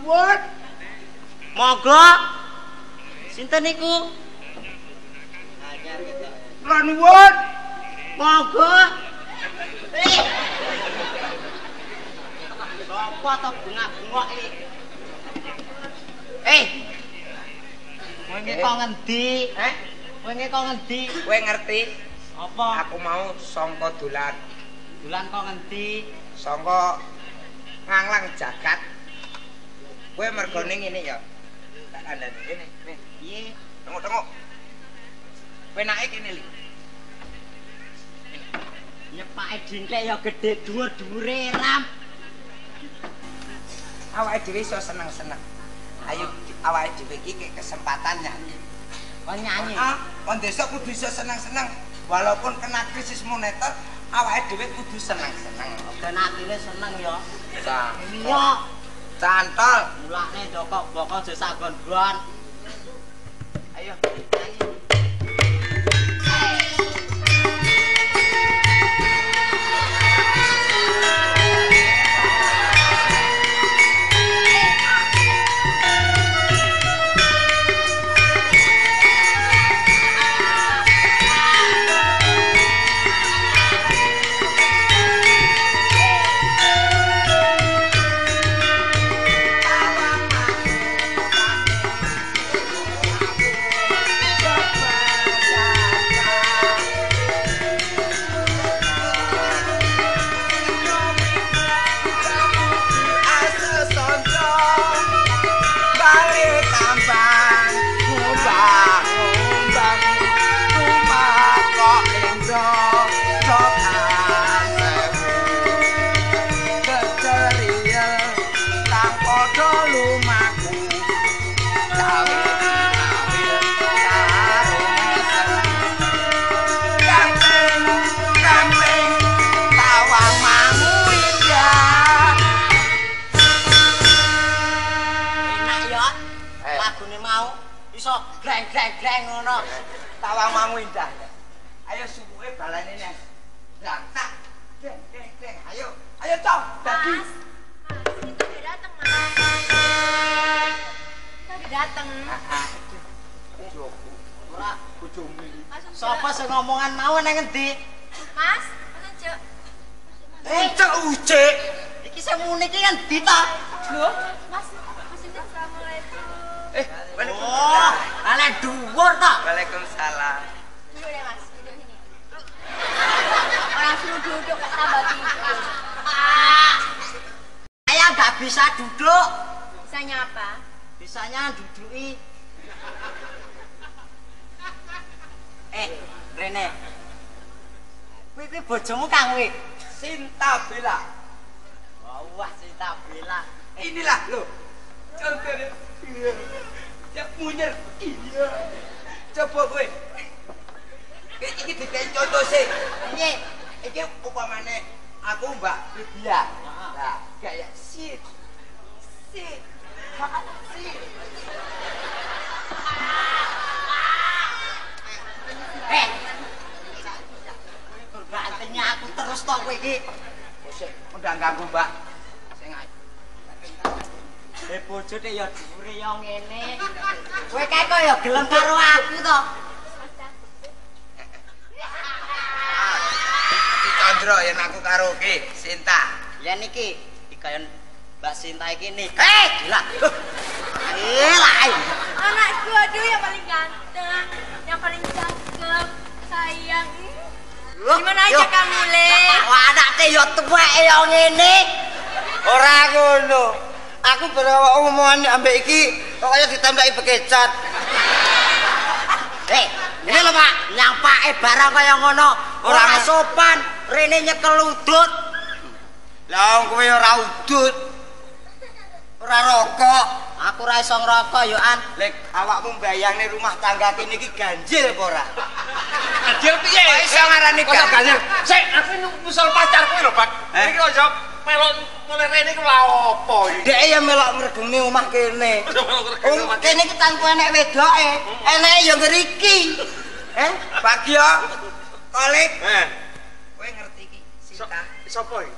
What? Monggo. Sinten niku? Lan what? Monggo. Eh. Sopo to bengak-bengok iki? Eh. Wingi kok ngendi? Eh, Wingi kok ngendi? kowe ngerti? Apa? Aku mau sangka dolan, Bulan kok ngendi? sangka nganglang jagat. Kowe mergone ngene ya. Tak kandhani kene. Piye? tengok-tengok. Penake kene li. Nyepake dingklek ya gedhe dhuwur-dhuwure ram. Awake dhewe iso seneng-seneng. Ayo awake dhewe iki kesempatan nyanyi. Kon nyanyi. Ah, kon desa kudu iso seneng-seneng. Walaupun kena krisis moneter, awake dhewe kudu seneng-seneng. Ben atine seneng ya. Iya. Cantol. Mulane dokok boko aja sagon-gon. Ayo nyanyi. Mangu indah. Ayo subuhe balane nang. Lantak. Deng deng deng. Ayo. Ayo cong. Dadi. Mas, itu udah dateng mas. Kita udah dateng. Bojoku. Ora Bojomu iki. Mas, sapa sing ngomongan mau nang ngendi? Mas, mas Ujo. Ucek ucek. Iki sing muni iki kan dita. Loh, mas, mas assalamualaikum. Eh, Oh, ale dhuwur ta. Waalaikumsalam. Duduk deh mas, duduk sini. Orang suruh duduk kok tambah tidur. Saya nggak bisa duduk. Bisanya apa? Bisanya duduki. Eh, Rene. Kuwi kuwi bojomu kang kuwi. Sinta Bella. Wah, Sinta Bella. Inilah lo. Contohnya. Ya munyer. Iya. Coba kowe. Iki dikei contoh sih. Ini iki upamane aku Mbak Lydia. Nah, kayak sit. Sit. Sit. Eh. Berbantengnya aku terus tok kowe iki. Sik, udah ganggu Mbak. Eh bojone ya dhuwure ya ngene. Kowe kae kok ya gelem karo aku to. Iki Chandra yen aku karo ki Sinta. Ya niki iki kaya Mbak Sinta iki nih. Eh, gila. Eh, lah. Anakku aduh yang paling ganteng, yang paling cakep, sayang. Gimana aja kamu, Le? Wah, anaknya ya tuwek ya ngene. Ora ngono. Aku baru omongan ambek iki pokoknya ditembaki bekecat. Eh, ini lho Pak, nyampake barang kaya ngono. Ora sopan, rene nyekel udut. Lah kowe ora udut. Ora rokok. Aku ora iso ngrokok yo An. Lek awakmu mbayangne rumah tangga kene iki ganjil apa ora? Ganjil piye? Kok iso ngarani Kok ganjil? Sik, aku ini misal pacarku lho, Pak. Eh? Iki kok melok mulai rene ku lha opo iki? Dek ya melok mregeni omah kene. (laughs) Oh, kene iki tanpa enek wedoke. Eneke ya ngriki. (laughs) Eh, Bagio. Kolik. Eh, Kowe ngerti iki, Sinta? sapa iki?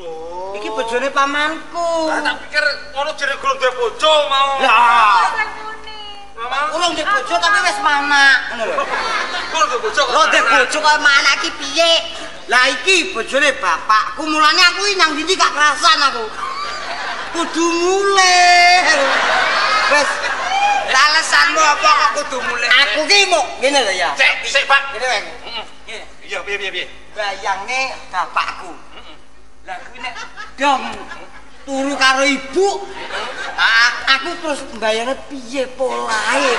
Loh. Iki bojone pamanku. Ah, tak pikir ngono jere gulung duwe bojo mau. Lah, urung di bojo tapi wis manak. Ngono lho. bojo. kok bojo kaya mana iki piye? Lah iki bojone bapakku mulane aku iki nang ndi gak kerasan aku. Kudu mulih. Wes. Lah alasanmu apa kok kudu mulih? Aku ki mau ngene lho ya. Sik, sik, Pak. Ngene wae. Heeh. Iya, piye piye piye. Bayangne bapakku. Lah kuwi nek dong turu karo ibu. Ah, aku terus mbayangnya piye polahe.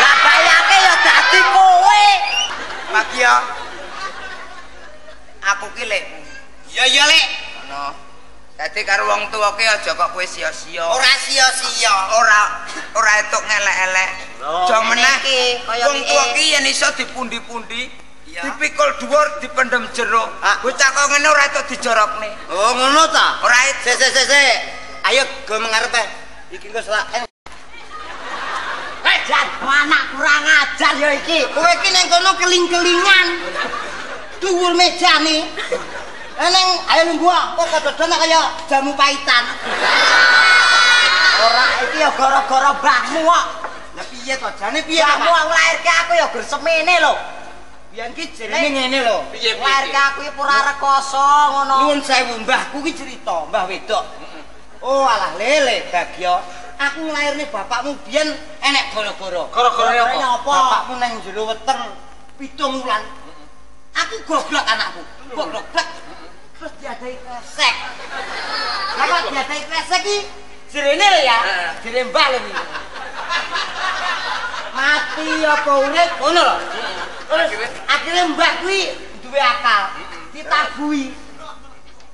Lah bayange ya dadi kowe. Pagi ya. Aku ki lek. Ya ya lek. Ngono. Dadi karo wong tuwa ki aja kok kowe sia-sia. Ora sia-sia. Ora ora etuk ngelek-elek. Aja meneh wong tuwa ki yen iso dipundi-pundi. Dipikul dhuwur dipendem jero. Bocah kok ngene ora etuk dijorokne. Oh ngono ta? Ora. Se se se se. Ayo go mengarep eh. Iki engko selak. Eh, Eh, jan anak kurang ajar ya iki. Kowe ki ning kono keling-kelingan. Dhuwur mejane. Eneng ayo nunggu kok kedodono kaya jamu pahitan. Ora iki ya gara-gara mbahmu kok. Lah piye to jane piye Mbahmu lahirke aku ya ger semene lho. Biyen ki jenenge ngene lho. Aku iki pura rekoso ngono. Nuwun sewu mbahku ki cerita, Mbah wedok. Oh alah lele Bagyo. Aku nglairne bapakmu biyen enek gara-gara. Gara-gara apa? Bapakmu nang jero weteng pitung wulan. Aku goblok anakku. Goblok. Terus diadai kresek. Kok diadai kresek ki jerene lho ya. Jere mbah lho. (laughs) Mati apa urip ngono lho. Terus akhirnya mbah kuwi duwe akal. Ditabui.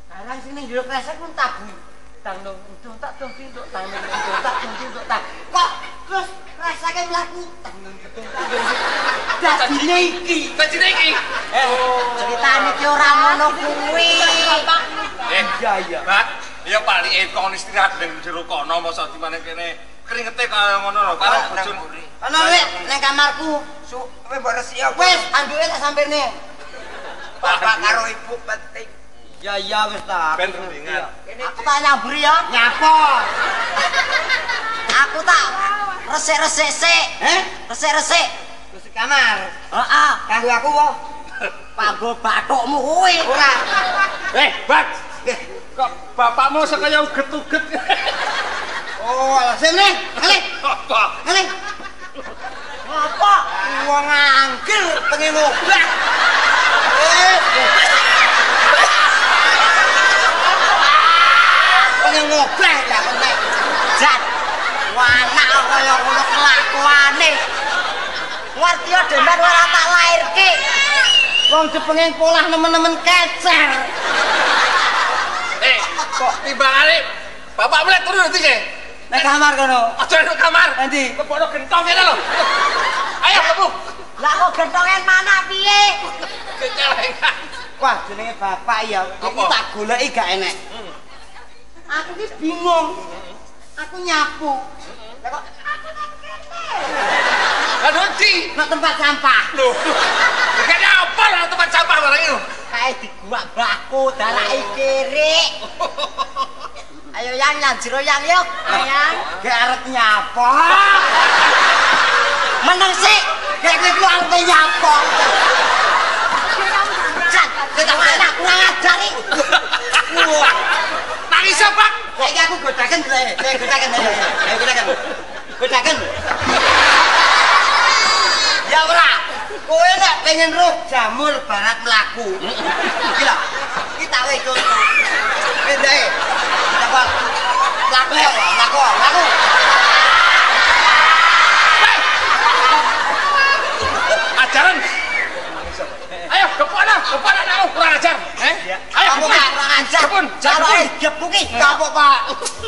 Barang sing ning jero kresek pun tabui. Tang dong, tak dong pintu, tang dong, dong tak dong pintu, tang. Kok terus kreseke mlaku tang dong, dong tak dong. Dadine iki. Dajine iki. Eh, ceritane ki ora ngono kuwi. Eh, Iya iya. Pak, ya palike kon istirahat ning jero kono masa dimane kene keringete kaya ngono lho. Karo bojone. Ana lek ning kamarku. Su, kowe mbok resi apa? Wis, anduke tak sampirne. Bapak karo ibu penting. Ya ya wis ta. Ben rundingan. Aku tak nyamburi ya. Nyapa? Aku tak resik-resik sik. Eh? Resik-resik. Terus kamar. Heeh. Kanggo aku wae. Panggo bathukmu kuwi. Ora. Eh, Pak. Kok bapakmu sekaya uget-uget. Oh, alah sini. Kali. Apa? Kali. Apa? Wong angger pengen ngobrak. Eh. Pengen ngobrak ya kowe. Jan. Anak kaya ngono kelakuane. Ngerti ya demben ora tak lairke. Wong dipengen polah nemen-nemen kecer. Eh, kok timbangane bapakmu lek turu nanti ke? Nek kamar kono. Aja nang kamar. Endi? Lebokno gentong kene lho. Ayo lebu. Lah kok gentongen mana piye? Kecelengan. Wah, jenenge bapak ya. Iki tak goleki gak enek. Aku ki bingung. Aku nyapu. Lah kok Aduh, di. nang tempat sampah. Loh. Kayaknya apa lah tempat sampah barang itu? Kae di gua baku darake kiri. (laughs) Ayo yang yang jero yang yuk. Ayang. Gak arep nyapa. (laughs) Meneng sih. Gak kowe ku arep nyapa. Jan, kita anak kurang ajar iki. Nangis apa? Saiki aku godaken lho. Godaken. Ayo godaken. Godaken. Ya ora. Kowe nek pengen roh jamur barat mlaku. Iki lho. Iki tak wis Coba. Laku ya, laku, laku. Ajaran. Ayo, kepana, kepana nak kurang ajar. Eh? Ayo, kepana. kurang ajar. Kepun, Cara kepun. gepu ki kapok, Pak.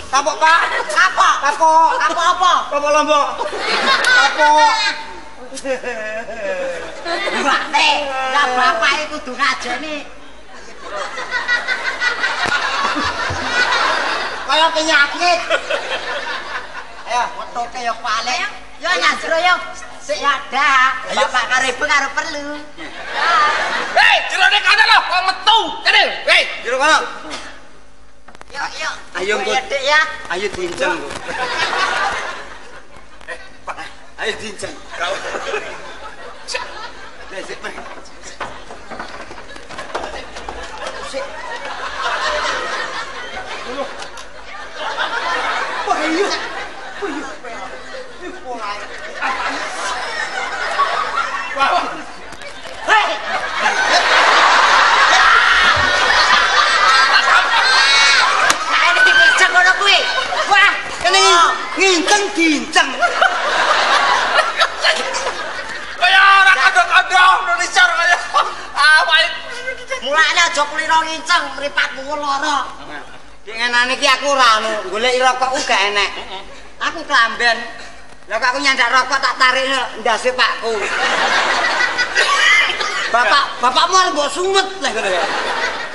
Kapok, Pak. Kapok. Kapok. Kapok apa? Kapok lombok. Kapok. Lah bapak iki kudu ngajeni. Kaya penyakit. Ayo, wetoke yo paling. Yo jero yo. Sik ya dah. Bapak karo ibu karo perlu. Hei, jerone kana lho, kok metu. Kene, hei. Jero kono. Yo yo. Ayo, Ngut. ya, Dik ya. Ayo dinceng. Ayo dinceng. Kau. Sik, sik, Pak. Wah, iya. Wah, iya. Ini pola. Wah, wah. Hei. Kae iki picek ngono kuwi. Wah, Kene nginceng dinceng. Kaya ora kado-kado Indonesia ora kaya. Ah, baik. mulane aja kulino nginceng mripatmu lara. Dingenane iki aku ora anu, golek rokokku gak enek. Aku klamben. Lah kok aku nyandak rokok tak tarik ndase pakku. Bapak, bapakmu arep mbok sumet lah ngono ya.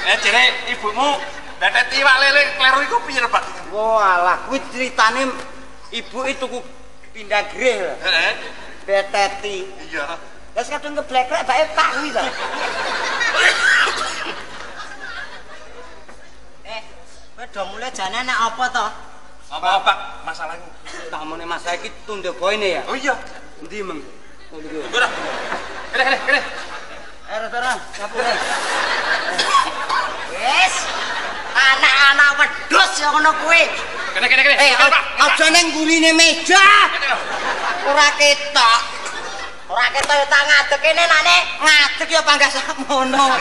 Eh, jere ibumu dadet iwak lele kleru iku piye, Pak? Walah, kuwi ceritane ibu itu ku pindah grill, Heeh. beteti. Iya. Terus kadung keblekrek bae pak kuwi to. (laughs) kowe do mulai jane nek apa to? Apa, Pak? Masalahnya. Tamune mas saiki tunduk koine ya. Oh iya. Endi meng? Oh, niku. Ora. Kene, kene, kene. Eh, Rara, ngapura. Wis. Anak-anak wedhus ya ngono kuwi. Kene, kene, kene. Eh, aja neng gurine meja. Ora ketok. Ora ketok ya tak ngadeg kene nane. Ngadeg ya panggah sakmono.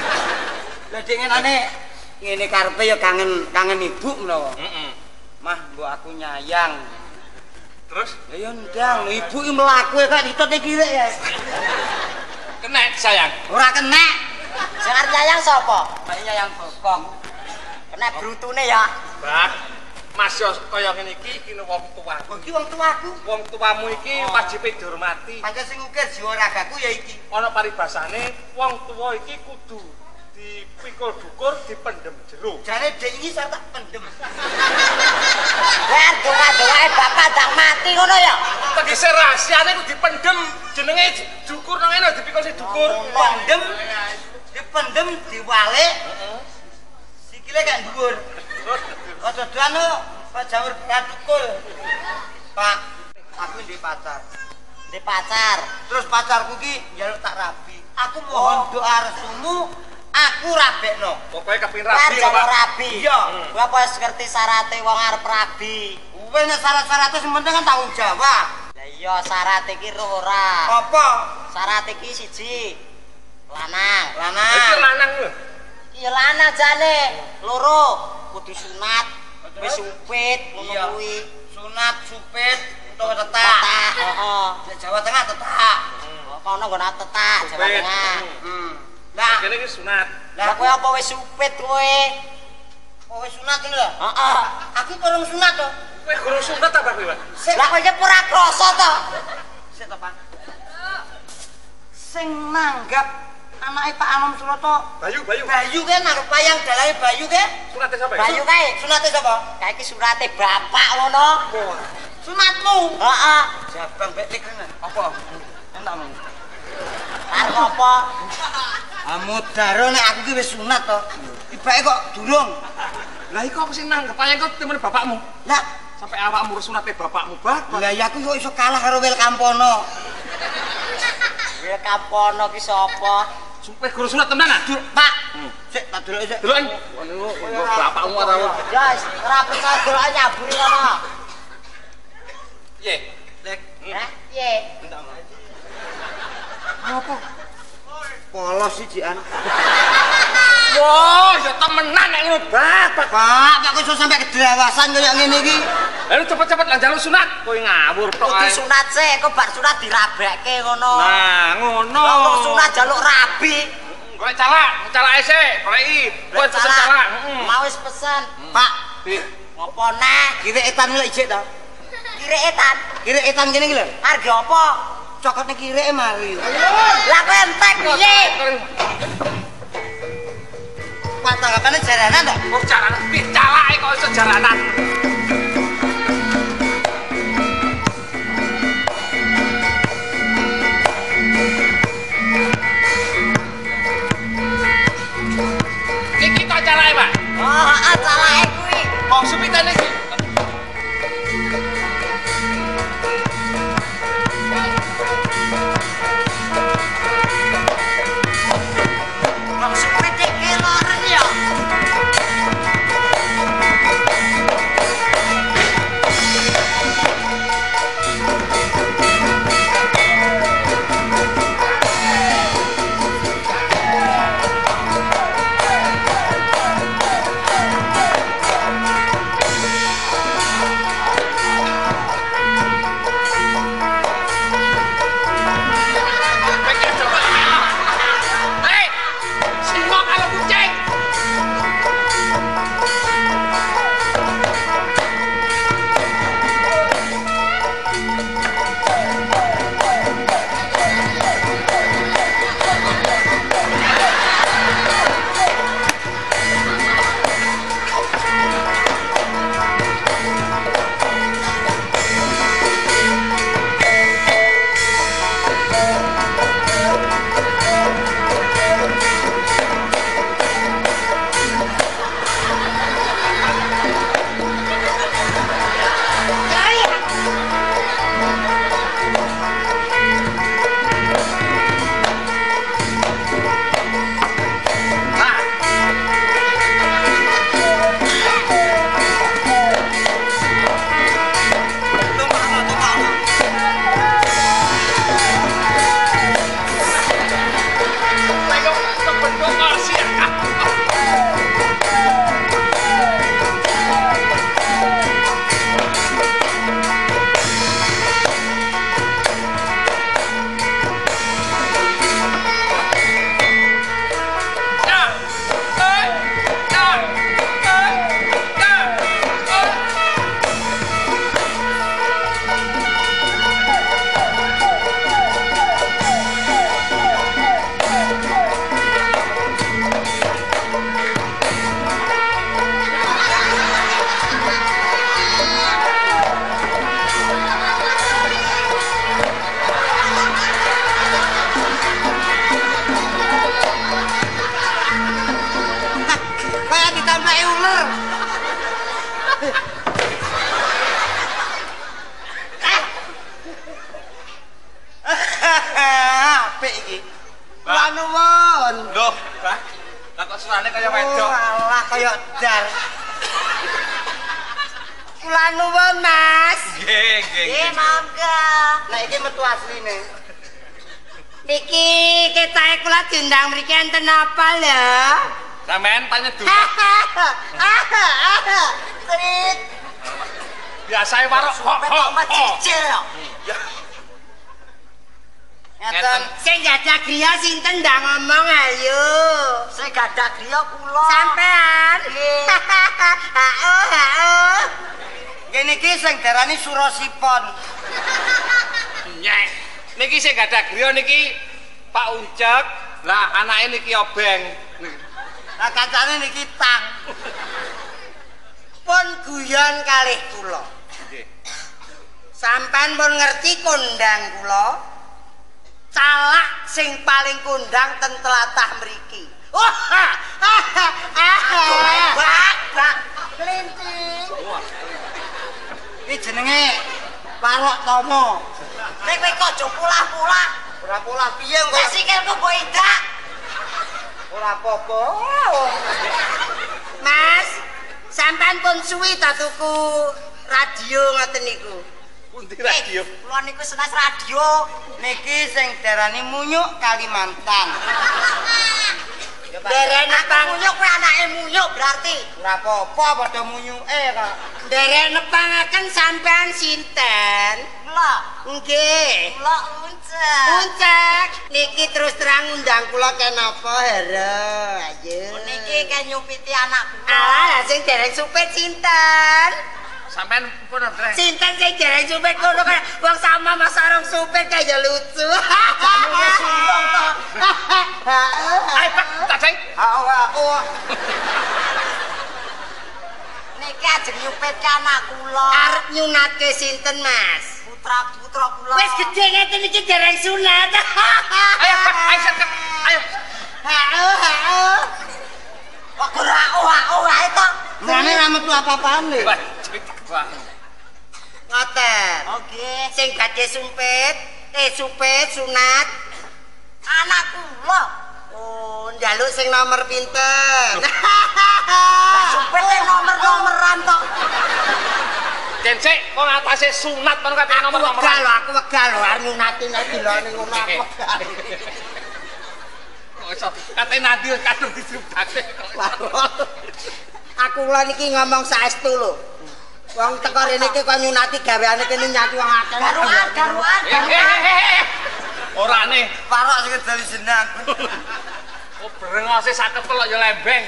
Lah dingenane ngene karepe ya kangen kangen ibu menawa. Heeh. Mah, mbok aku nyayang. Terus Ya ya ndang, ibu iki mlaku kok ditut iki rek ya. kena sayang. Ora kena. Sing arep nyayang sapa? Pak nyayang bokong. Kena brutune ya. Bak, Mas yo kaya ngene iki iki wong tua. Oh, iki wong tuaku. Wong tuamu iki Oh. wajib dihormati. Pancen sing ukir jiwa ragaku ya iki. Ana paribasane wong tua iki kudu dipikul dukur dipendem jero. Jane dek iki saya tak pendem. Wer doa-doae bapak ndang mati ngono ya. Tegese rahasiane kudu dipendem jenenge dukur nang ngene dipikul si dukur. Pendem. Dipendem diwalik. Sikile gak dhuwur. Aja anu Pak Jamur tukul. Pak, aku ndek pacar. Di pacar. Terus pacarku ki njaluk tak rabi. Aku mohon doa restumu, aku rabekno. Pokoke kepin rabi lho, Pak. rabi. Iya. Gua apa wis ngerti syarate wong arep rabi. Kowe nek syarat-syaratnya penting kan tanggung jawab. Lah iya syarat iki ora. Apa? Syarat iki siji. Lanang. Iki Lanang. lanang lho. Iya lanang jane. Loro kudu sunat. Wis Terus? upit ngono Iya. kuwi. Sunat, supit, utawa tetak. Tetak, heeh. Jawa Tengah tetak. Kono nggon tetak Jawa. Tengah. Hmm. Lah, Kene iki sunat. Lah kowe apa wis upit kowe? wis sunat ini lho. Heeh. Aku kurang sunat to. Kowe guru sunat apa kowe, Pak? Lah iki ora krasa to? Sik to, Pak. Sing nanggap anake Pak Anom Suroto Bayu, Bayu. Bayu ke nang payang dalane Bayu ke? Sunate sapa? Bayu kae, sunate sapa? Kae iki surate bapak ngono. Sunatmu? Heeh. Jabang mek tikren. Apa? Enak mong. Arep apa? Amudaro nek aku ki wis sunat to. Tibake kok durung. Lah iku apa sing nanggep kok temen bapakmu? Lah, Sampai awakmu sunate bapakmu bapak. lah ya aku kok iso kalah karo Wil Kampono. Wil Kampono ki sapa? Kowe guru sunat temenan? Dur, Pak. Sik tak delok sik. Deloken. Ngono bapakmu ora. Ya, wis, ora percaya delok nyaburi ngono. Piye? Lek. Hah? Piye? Apa? Polos sijian. Wah, ya temenan nek ngono bapak. Pak, kok iso sampe kedewasan kaya ngene iki? Lalu cepet-cepet lah jalur sunat. Kowe ngawur tok ae. sunat sik, kok bar sunat dirabekke ngono. Nah, ngono. Kok sunat jaluk rabi. Golek calak, calak ae sik, goleki. Kowe pesen calak. Heeh. Mau wis pesen. Pak, Di Apa neh? Kirek etan lho ijik to. Kirek etan. Kirek etan kene iki lho. Harga apa? Cokotne kireke mari. Lah kowe entek piye? Pak tanggapane jaranan to? kok jalanan piye calake kok iso jalanan. Iki tak calake, Pak. Oh, acalake kuwi. Wong supitane iki. Lho? Sampean tanya dulu. Trit. Biasae warok kok ho. cicil kok. Ngeten. Sing jadak griya sinten ndang ngomong ayo. Sing gadak griya kula. Sampean. (laughs) Hao hao. Ngene iki sing darani Surasipon. Nyek. Niki sing gadah griya niki Pak Uncek. Lah anake niki Obeng. Lah kancane niki Tang. Pun guyon kalih kula. Nggih. Sampan pun ngerti kondang kula. Calak sing paling kondang ten tlatah mriki. Wah! Bak, bak. Klinting. Iki jenenge Parok Tomo. Nek kowe kok aja pulah-pulah. Ora pola piye kok? Kok sikilku mbok indak. Ora apa-apa. Mas, sampean pun suwi ta tuku radio ngoten niku. Pundi radio? Kula niku senes radio. Niki sing darani munyuk Kalimantan. Derek nepang munyuk kowe anake munyuk berarti. Ora apa-apa padha munyuke kok. Derek nepangaken sampean sinten? Kula, Nggih. kula uncek. Puncak, niki terus terang undang kula kenapa, Hera? Ayo. Niki kan nyupiti anak kula. Alah, sing dereng supet sinten? Sampean pun Andre. Sinten sing dereng supet ngono kan wong sama Mas Arong supet kaya lucu. To. (laughs) Ayo Pak, tak sing. Awak. Niki ajeng nyupiti anak kula. Arep nyunatke sinten, Mas? Putra-putra kula. Wis gedhe ngeten iki dereng sunat. (laughs) Ayo Pak, ayo Pak. Ayo. Hao, hao. Kok ora oh wae to. Mulane ra metu apa-apaan lho. Wah, banget. Ngoten. Oke. Sing badhe sumpit, eh supit sunat. Anak kula. Oh, njaluk sing nomor pinten? Lah supir teh nomor-nomeran to. Censek kok atase sunat kan kate nomor nomor. Wegah lho, aku wegah lho, arep nyunati nek dilone ngono (laughs) aku. wegah. Kok iso kate nadi kadung disrupake. Aku kula niki ngomong saestu lho. Wong teko rene iki kok nyunati gaweane kene nyati wong akeh. Garuan, garuan, Eh, garuan. Ora nih. Parok sing dari jenang. Oh, brengose saged kok ya lembeng.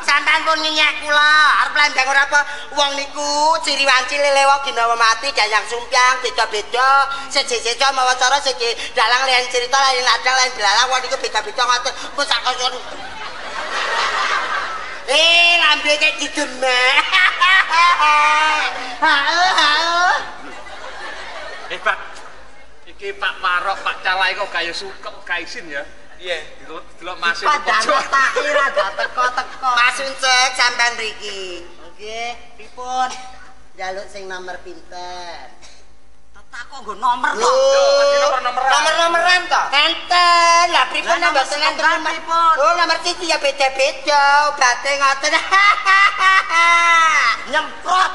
Sampeyan pun nyenyek kula, arep lembeng ora apa. Wong niku ciri wanci lelewa ginawa mati gayang sumpyang beda-beda. Seje-seje mawa cara segi dalang lain cerita lain ladang lain dilalang wong niku beda-beda ngoten. Pun sak koson. Eh, lambe kek didemek. (laughs) Hao, hao. Eh, Pak. Iki Pak Parok, Pak Calai kok kaya suket kaisin ya. Iya, delok masih Padahal takhir ada teko-teko. Mas Uncek sampean mriki. Nggih, pripun? Jaluk sing nomor pinten? Tak kok nggo nomor to. tadi nomor-nomoran. Nomor-nomoran to? Enten. Lah pripun nomor mboten sing enten nomor nomor pripun? Oh, nomor siji ya beda-beda. Obate ngoten. (laughs) Nyemprot.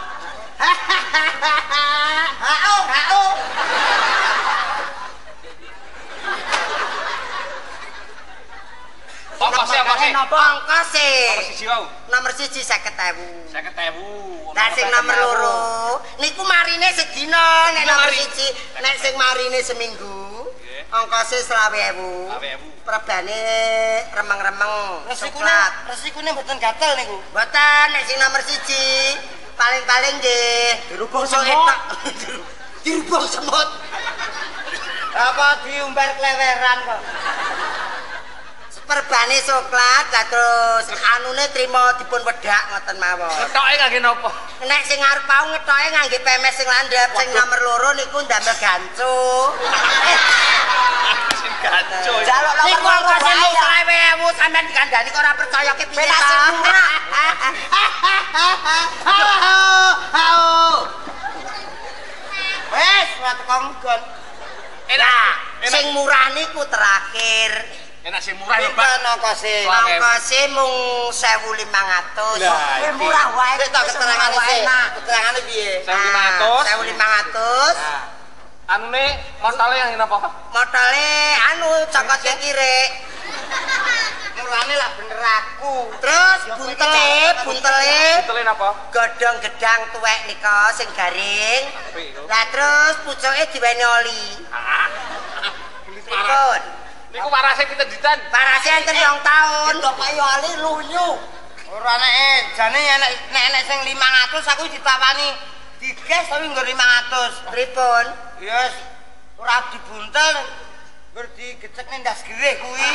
Hao, hao. Apa sih apa sih? Ongkos sih. Nomor siji wae. Nomor siji 50.000. 50.000. Lah sing nomor loro niku marine sedina nek nomor siji nek sing marine seminggu ongkose 20.000. 20.000. Perebane remeng-remeng Resikune, resikune mboten gatel niku. Mboten nek sing nomor siji paling-paling nggih Dirubung semut. (laughs) dirubung semut. Apa diumbar kleweran kok. Perbane coklat terus anune trima dipun wedak ngoten mawon. Ketoke kangge napa? Nek sing ngarep pau ngetoke ngangge pemes sing landhep, sing nomor loro niku ndamel gancu. Sing gaco. Jaluk nomor Niku loro ongkose wae. mung 20.000 sampean dikandani kok ora percaya ki piye ta? sing. Wes, ora teko nggon. Enak. Sing murah niku terakhir. Enak sing murah lho, Pak. Pinten ongkose? Selawe. Ongkose mung 1.500. Lah, Kowe murah wae. Sik tok keterangane sik. Nak. Keterangane piye? 1.500. 1.500. Nah. Anune motale yang napa? Motole anu cokot yang kiri. Mulane lah bener aku. Terus buntele, buntele Betule napa? godhong gedang tuwek nika sing garing. Lah terus pucuke diweni oli. Ah. Ini. Pripun? Niku parase pinten ditan? Parase enten rong taun. Kok kaya ali lunyu. Ora nek jane nek nek nek sing 500 aku ditawani diges tapi nggo 500. Pripun? Yes. Ora dibuntel. Nggo digecek ning ndas gereh kuwi.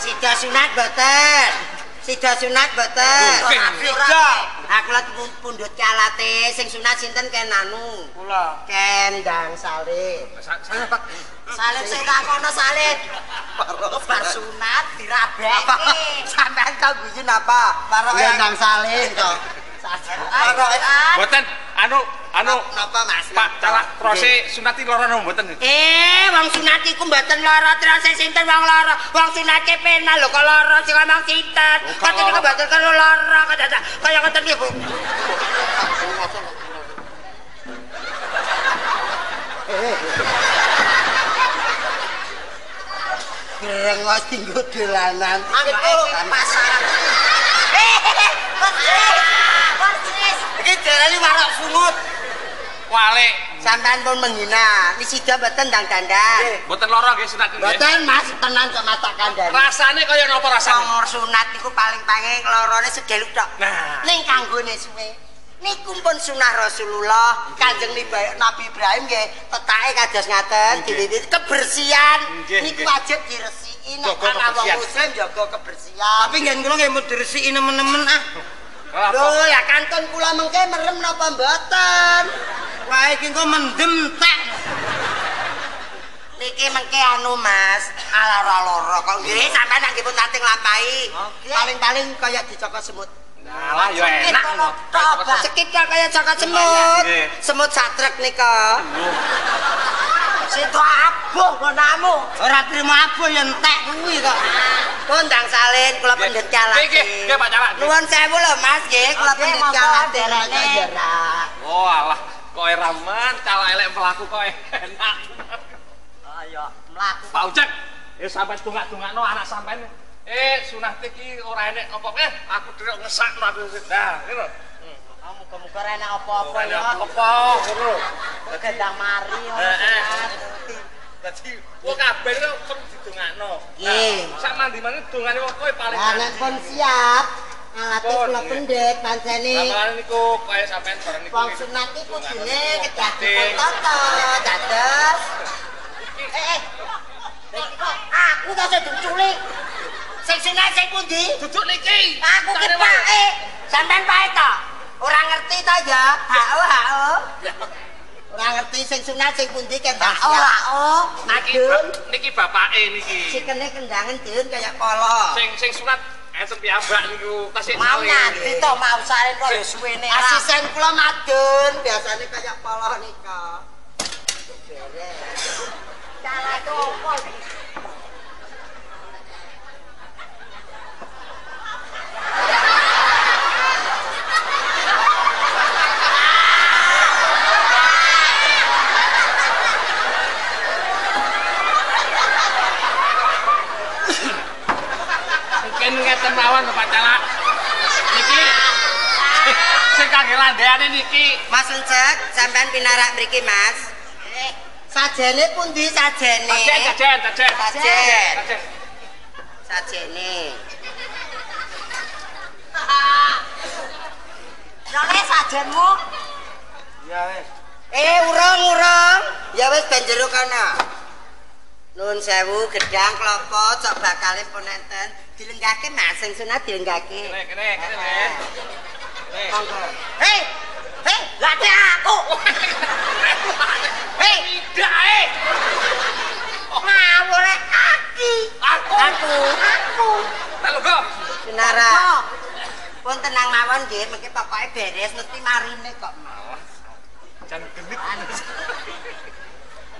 Sida sunat boten. Sida sunat boten. Oke. Sida. Aku lagi pundhut calate sing sunat sinten ken anu. Kula. Kendang salib. Sa- Saya Pak. Salib sing tak kono salib. Bar sunat dirabeki. Sampean kau guyon apa? Karo Kendang salib to. Mboten anu anu Napa Mas? Pak calak prose sunati loro napa mboten? Eh, wong sunat iku mboten lara terus sinten wong lara. Wong sunat ke pena lho kok lara sing ngomong sinten. Oh, Kok niku mboten karo lara dadak kaya ngoten nggih, Bu. Grengos tinggo dolanan. Aku pasaran. Eh, persis. Persis. Iki jarane warok sungut. Wale. Sampean pun menghina. Ini sida mboten ndang dandan. Mboten loro nggih sunat nggih. Mboten Mas, tenan kok mata kandhani. Rasane kaya napa rasane? Nomor sunat iku paling pange lorone segeluk tok. Nah. Ning kanggone suwe. Niku pun sunah Rasulullah, Kanjeng Nabi Nabi Ibrahim nggih tetake kados ngaten, Nggih. diwiwit kebersihan. Nggih, Niku nggih. wajib diresiki nek ana wong muslim jaga kebersihan. Tapi ngen kula nggih mau diresiki nemen-nemen ah. Lho, ya kantun kula mengke merem napa mboten? Wah iki kok mendem tek. Niki mengke anu Mas, ala loro kok nggih sampean nek pun nate nglampahi. Paling-paling kaya dicokot semut. Nah, ya enak. no. Sekitar kaya cokot semut. Semut satrek nika. Situ abuh gonamu. Ora trimo abuh ya entek kuwi kok. Kondang salin kula pendet calate. Nggih, nggih, Pak nggih. Nuwun sewu lho Mas nggih, kula derene. jarak. Oh alah, kok raman, calak elek pelaku kok enak. Ayo mlaku. Pak Ujek, ya sampai tungak-tungakno anak sampean. Eh, sunah iki ora enek apa eh aku dhewe ngesakno aku. Nah, ngono. Muga-muga ora enak apa-apa Ora ya. enek apa ngono. Gendang mari ngono. Eh, eh. Sunat. Dadi wong kabeh itu perlu didongakno. Nggih. Sak mandi-mandi dongane wong kowe paling Lah nek pun siap, alate Pun, kula pendet pancene. Sampeyan niku kaya sampean bareng niku. Wong sunat iki kudune kedah Penting. dipoto, dados. Eh, eh. Kok aku ta sing diculik. Sing sunat sing pundi? Duduk niki. Aku ki pake. Sampean pake to? Ora ngerti to ya? Hao hao. Ora ngerti sing sunat sing pundi kan Hao hao. Niki niki bapake niki. Sikene kendangan dun kaya polo. Sing sing sunat enten piyambak niku tasik Mau sawi. nyanti to mau sare kok ya suwene. Asisten kula madun, biasane kaya polo nika. Salah opo iki? Mungkin ngeten mawon Pak Calak. Niki sing kangge landheane niki Mas Encek, sampean pinarak mriki, Mas. Sajene pundi sajene? Jajan, jajan. Sajen. Jajan. Sajene. None sajenmu? Ya wis. Eh, urung, urung. Ya wis ben jero kana. Nuwun sewu, gedang klopo, cok bakale pun enten. Dilenggake Mas, sing sunat dilenggake. Kene, kene, kene. Le. Le. Monggo. Hei! Hei, aku. (laughs) Hei, Tidak, eh. ngawur aki. Aku. Aku, aku. Tak lho, Sinara. Pun tenang mawon nggih, mengki pokoke beres mesti marine kok. Jan genit.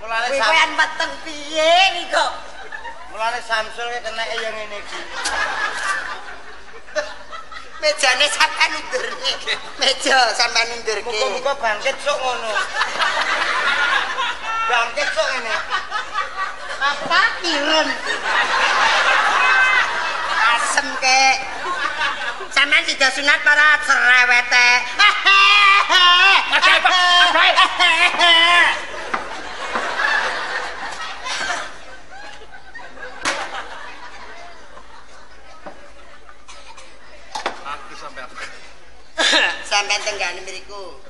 Mulane Kowe sam kowe meteng piye iki kok? mulane Samsul ki keneke ya ngene iki. (laughs) Mejane sampean ndurke. Meja sampean ndurke. Muga-muga bangkit sok ngono. Bangkit sok ngene. apa kirun? Asem kek. Sampean sudah sunat para cerewete. Ajaib, Pak. Ajaib. Aku (laughs) (coughs) sampean tenggane mriku.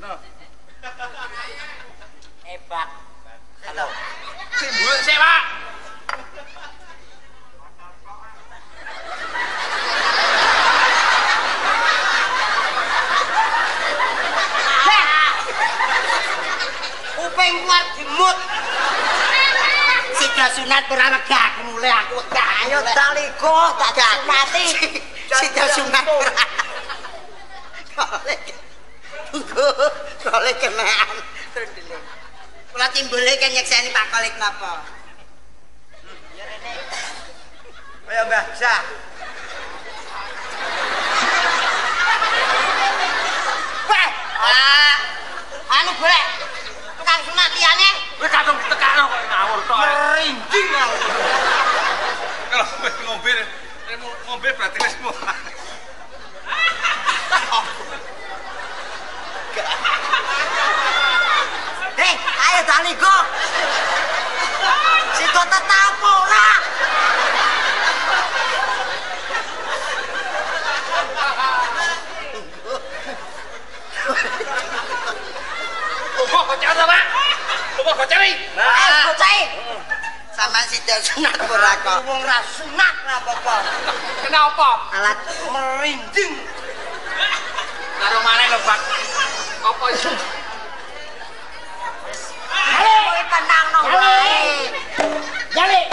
Hebat. Eh, Halo. Timbul sik, Pak. Kuping kuat gemut. Sida sunat ora lega aku mulai aku tak ayo tak liko tak gak mati. Sida sunat. Tunggu, kole kenean. Trendele. Kula timbule kan nyekseni Pak Kolik napa? Ayo Mbah, sah. Weh, ah, anu golek tukang liyane Wis kadung tekakno kok ngawur tok. merinding aku. Kalau ngombe ngombe berarti wis Hei, ayo taligo. Situ tetap ora. Opo kocak ta, Pak? Opo kocak iki? Eh, bocah. Sama si sunat ora kok. Wong ra sunat ra apa-apa. Kenapa? Alat merinding. Karo maneh lho, Pak. Apa iso? Ayo tenang no wae. Jali.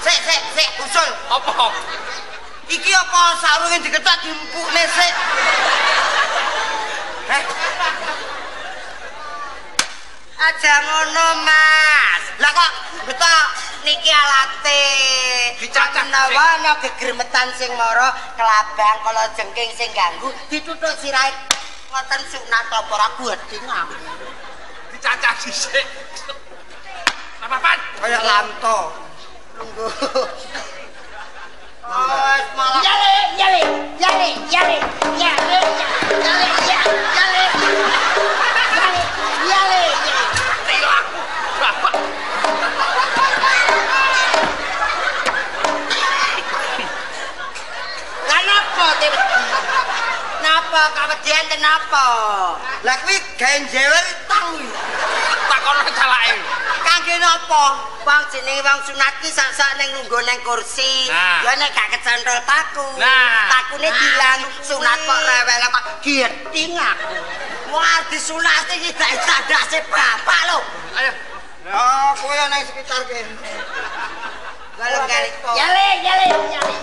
Sik, sik, sik, usul. Apa? Iki apa sarunge diketak diempukne sik. Heh. Aja ngono, Mas. Lah kok beto niki alate. Dicacah menawa ana gegremetan sing mara kelabang kala jengking sing ganggu ditutuk sirahe ngoten sunat apa ora gedeng aku. Dicacah dhisik. Apa-apaan? Kayak lanto. Lungguh. Oh, malah Jali, jali, jali, jali, jali, jali, jali, lo kawedian kenapa? Lah kuwi gawe jewer tang. Takono calake kangge napa? Wong jenenge wong sunat ki sak-sak ning lungguh ning kursi. Nah. ya nek gak kecantol paku. Nah. pakune dilang sunat kok rewel kok gieting aku wah disunat iki dak tandase bapak lo ayo. Oh kuwi ana sekitar ki Galak-galak. Yale, yale, yale.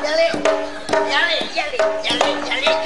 Yale, yale, yale, yale.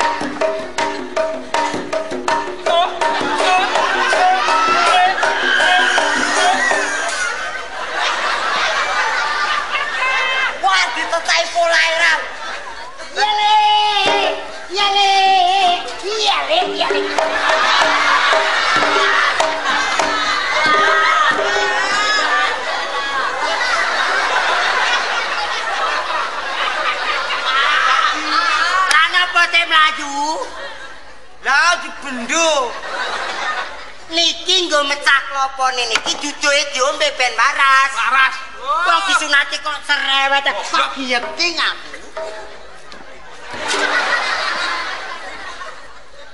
Niki nggo mecah klopone niki duduhe diombe ben waras. Laras. Wong disunati kok cerewet. Kok giyeting aku.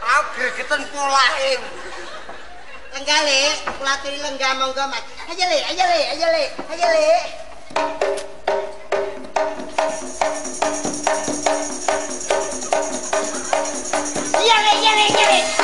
aku gregetan polahin enggak li pelatih lenggah monggo mas. Aja le, aja le, aja le, aja le. iya le, iya le, iya le.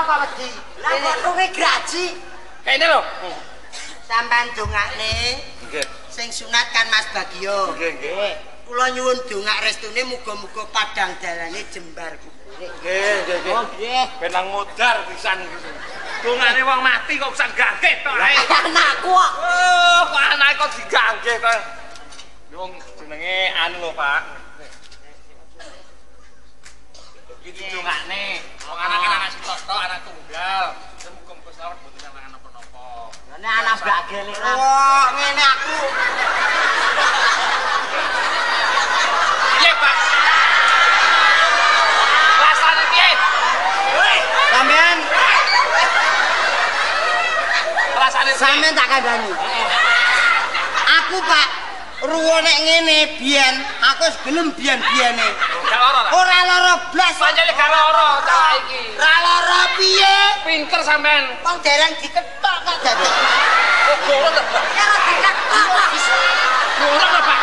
Kok wedi? Lah kok tunge graji. Kene lho. Sampean dongane. Nggih. Sing sunat kan Mas Bagio. Nggih, nggih. Kula nyuwun dongak restune muga-muga padang dalane jembar kubure. Nggih, nggih, nggih. Oh nggih. Benang modar pisan gitu. Dungane wong mati kok usah gangke tok ae. Anakku kok. Oh, kok anake kok digangke to. Wong jenenge anu lho, Pak. Iki dungane. Wong anak kan anak anak tunggal. Muga-muga selamat mboten nang apa-apa. Ini anak bagel iki. Oh, ngene aku. Piye, Pak? Rasane piye? Sampean Rasane piye? sampean tak kandhani. Aku, Pak, ruwo nek ngene biyen, aku wis gelem biyen-biyene. Gak lara ta? Ora lara blas. Pancene gak lara cah iki. Ora lara piye? Pinter sampean. Wong dereng diketok kok dadi. Oh, gorong ta, Pak? Ya diketok kok. Gorong ta, Pak?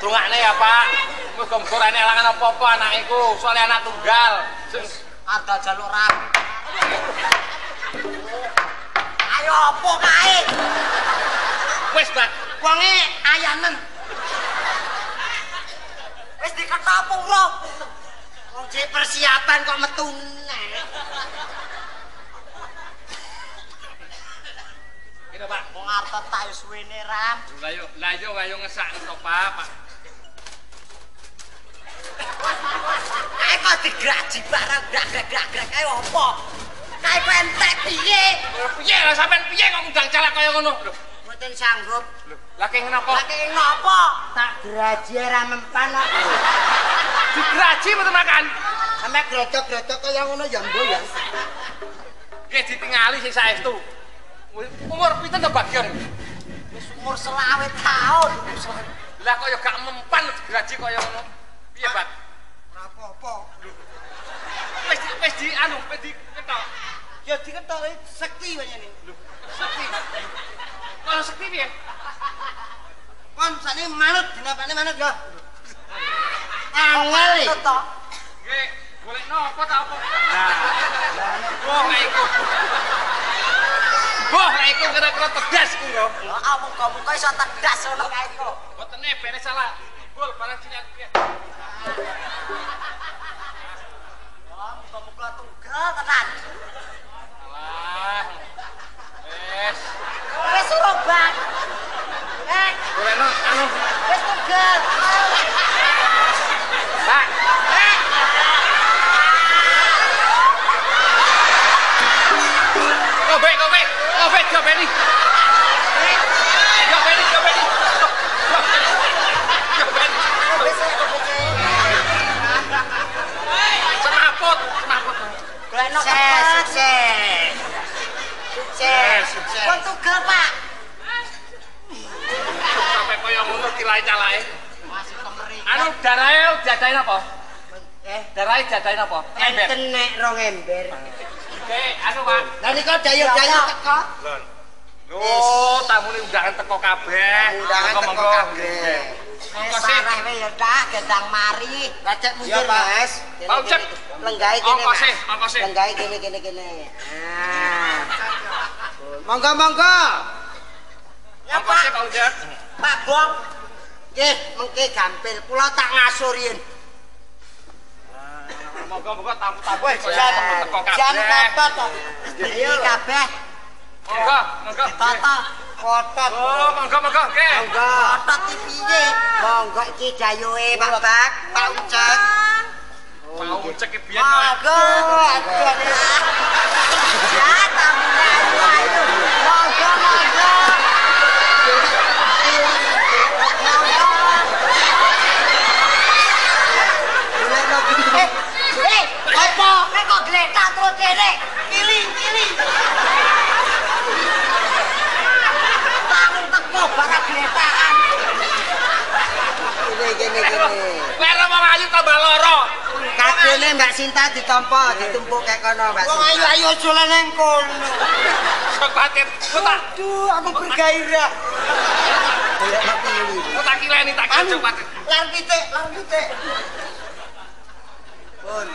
Tungakne ya, Pak. Muga-muga ora enek alangan apa-apa anak iku, soalnya anak tunggal. Ada jaluk rapi. Ayo apa kae? Wis, Pak. Wonge ayanen. Wis diketok apa ora? Wong cek persiapan kok metu neh. Ini, Pak. Wong arep tak suwene ram. Lah yo, lah yo ayo ngesak to, Pak. Pak. Kae kok digraji barang grak-grak-grak kae apa? Kae kok entek piye? Piye lah sampean piye kok ngundang celak kaya ngono? Mboten sanggup. Lah keng napa? Lah kene napa? Tak graji ora mempan kok. Digraji mboten makan. Sampe grotok-grotok kaya ngono ya mbok ya. Nggih ditingali sing saestu. Umur pinten to bagian? Wis umur selawe tahun. Lah kok ya gak mempan digraji kaya ngono. Piye, Pak? Ora apa-apa. Wis wis di anu, wis di ketok. Ya diketok sekti. Lho, sekti. Kalau sekti piye? Kon sane manut dinapane manut ya. Angel iki. Nggih, golek napa ta apa? Nah, Wah, lha iku. Wah, iku kira-kira tegas ku lho. Heeh, muga-muga iso tegas ngono kae kok. Botene beres salah. Gol barang sini aku piye? Oh, muga-muga tunggal tenan. Wes. Wes surobat. Eh. Kureno anu. Wes tugel. Pak. Kowe kowe kowe kowe iki. Sukses, sukses. Sukses. Kon tunggal, Pak. Sampai kaya ngono kilai calae. Masih. Anu darahe diadain apa? Eh, Darahe diadain apa? Ember. enten nek rong ember. Oke, anu Pak. Lah niko dayu-dayu teko. Oh, tamu ini undangan teko kabeh. Undangan teko Monggo-monggo. kabeh. Monggo sareh ya dah gendang mari. Lajak mundur, Mas. Pak Ucep. Lenggahe kene. Ongkos Mas. sih, ongkos sih. Lenggahe kene kene kene. Ah. Monggo monggo. Ya Pak. Ujar. Pak Bong. Nggih, mengke gampil. Kula tak ngasurin. Monggo-monggo tamu-tamu Wes kaya jan teko teko jan kabeh. Iki kabeh Monggo, monggo. tata kotot. Oh, monggo-monggo. Oke. Monggo. Kotot iki piye? Monggo iki dayuhe Pak Bak, Pak Ucek. Mau cek biyen. Monggo. Aduh. Ya, tamu ayu ayu. Monggo, monggo. Eh, eh, apa? Kok gletak terus kene? Kiling, kiling. Tangan teko barang gletakan. Gini, gini, gini. Lera wong ayu tambah lara. Kadene Mbak Sinta ditampa, ditumpuk kayak kono Mbak Sinta. Wong ayu-ayu aja lan nang kono. (laughs) Tak Aduh, aku bergairah. Kayak mati ini. kok tak kileni tak Anu, coba. lar pitik, lar pitik. Pun.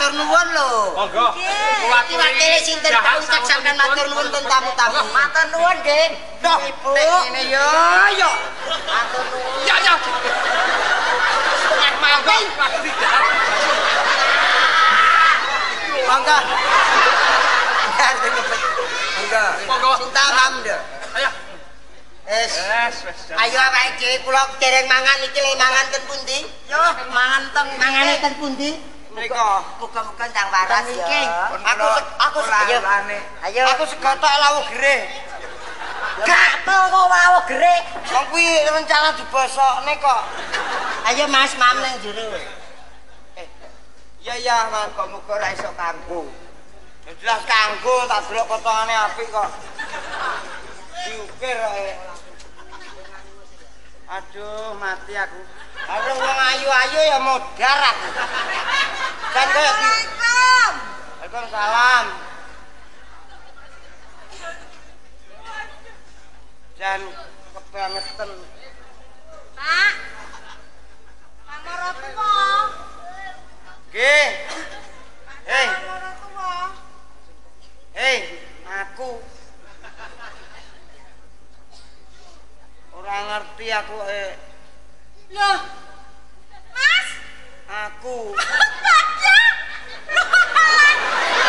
Matur nuwun lho. Monggo. Iki wakile sinten tak ucap sampean matur nuwun ten tamu-tamu. Matur nuwun, Nggih. Duh, Ibu. Ngene yo yo. Matur nuwun. Ya ya. Pasti jahat. Mangga. Mangga. Monggo. Cinta pamda. Ayo. Es. Wes wes. Ayo awake dhewe kula dereng mangan iki le mangan ten pundi? Yo, mangan teng mangane ten pundi? Mriko. Muga-muga ndang waras ya. Aku aku ayo. Ayo. Aku segotok lawuh gereh. Gatel kok lawuh gereh. Wong kuwi rencana dibosokne kok. Ayo Mas, mam nang jero. Eh. Ya ya, Mas, kok muga ora iso kanggo. Ya jelas kanggo, tak delok potongane apik kok. Diukir kok. eh. Aduh, mati aku. Aku wong ayu-ayu ya modar aku. Kan kaya di Waalaikumsalam. Dan kebangetan. Pak. Pak Morotua. Nggih. Hei, Pak Morotua. hei, aku. Ora ngerti aku eh Loh. Mas? Aku. (laughs) Pacar. Loh.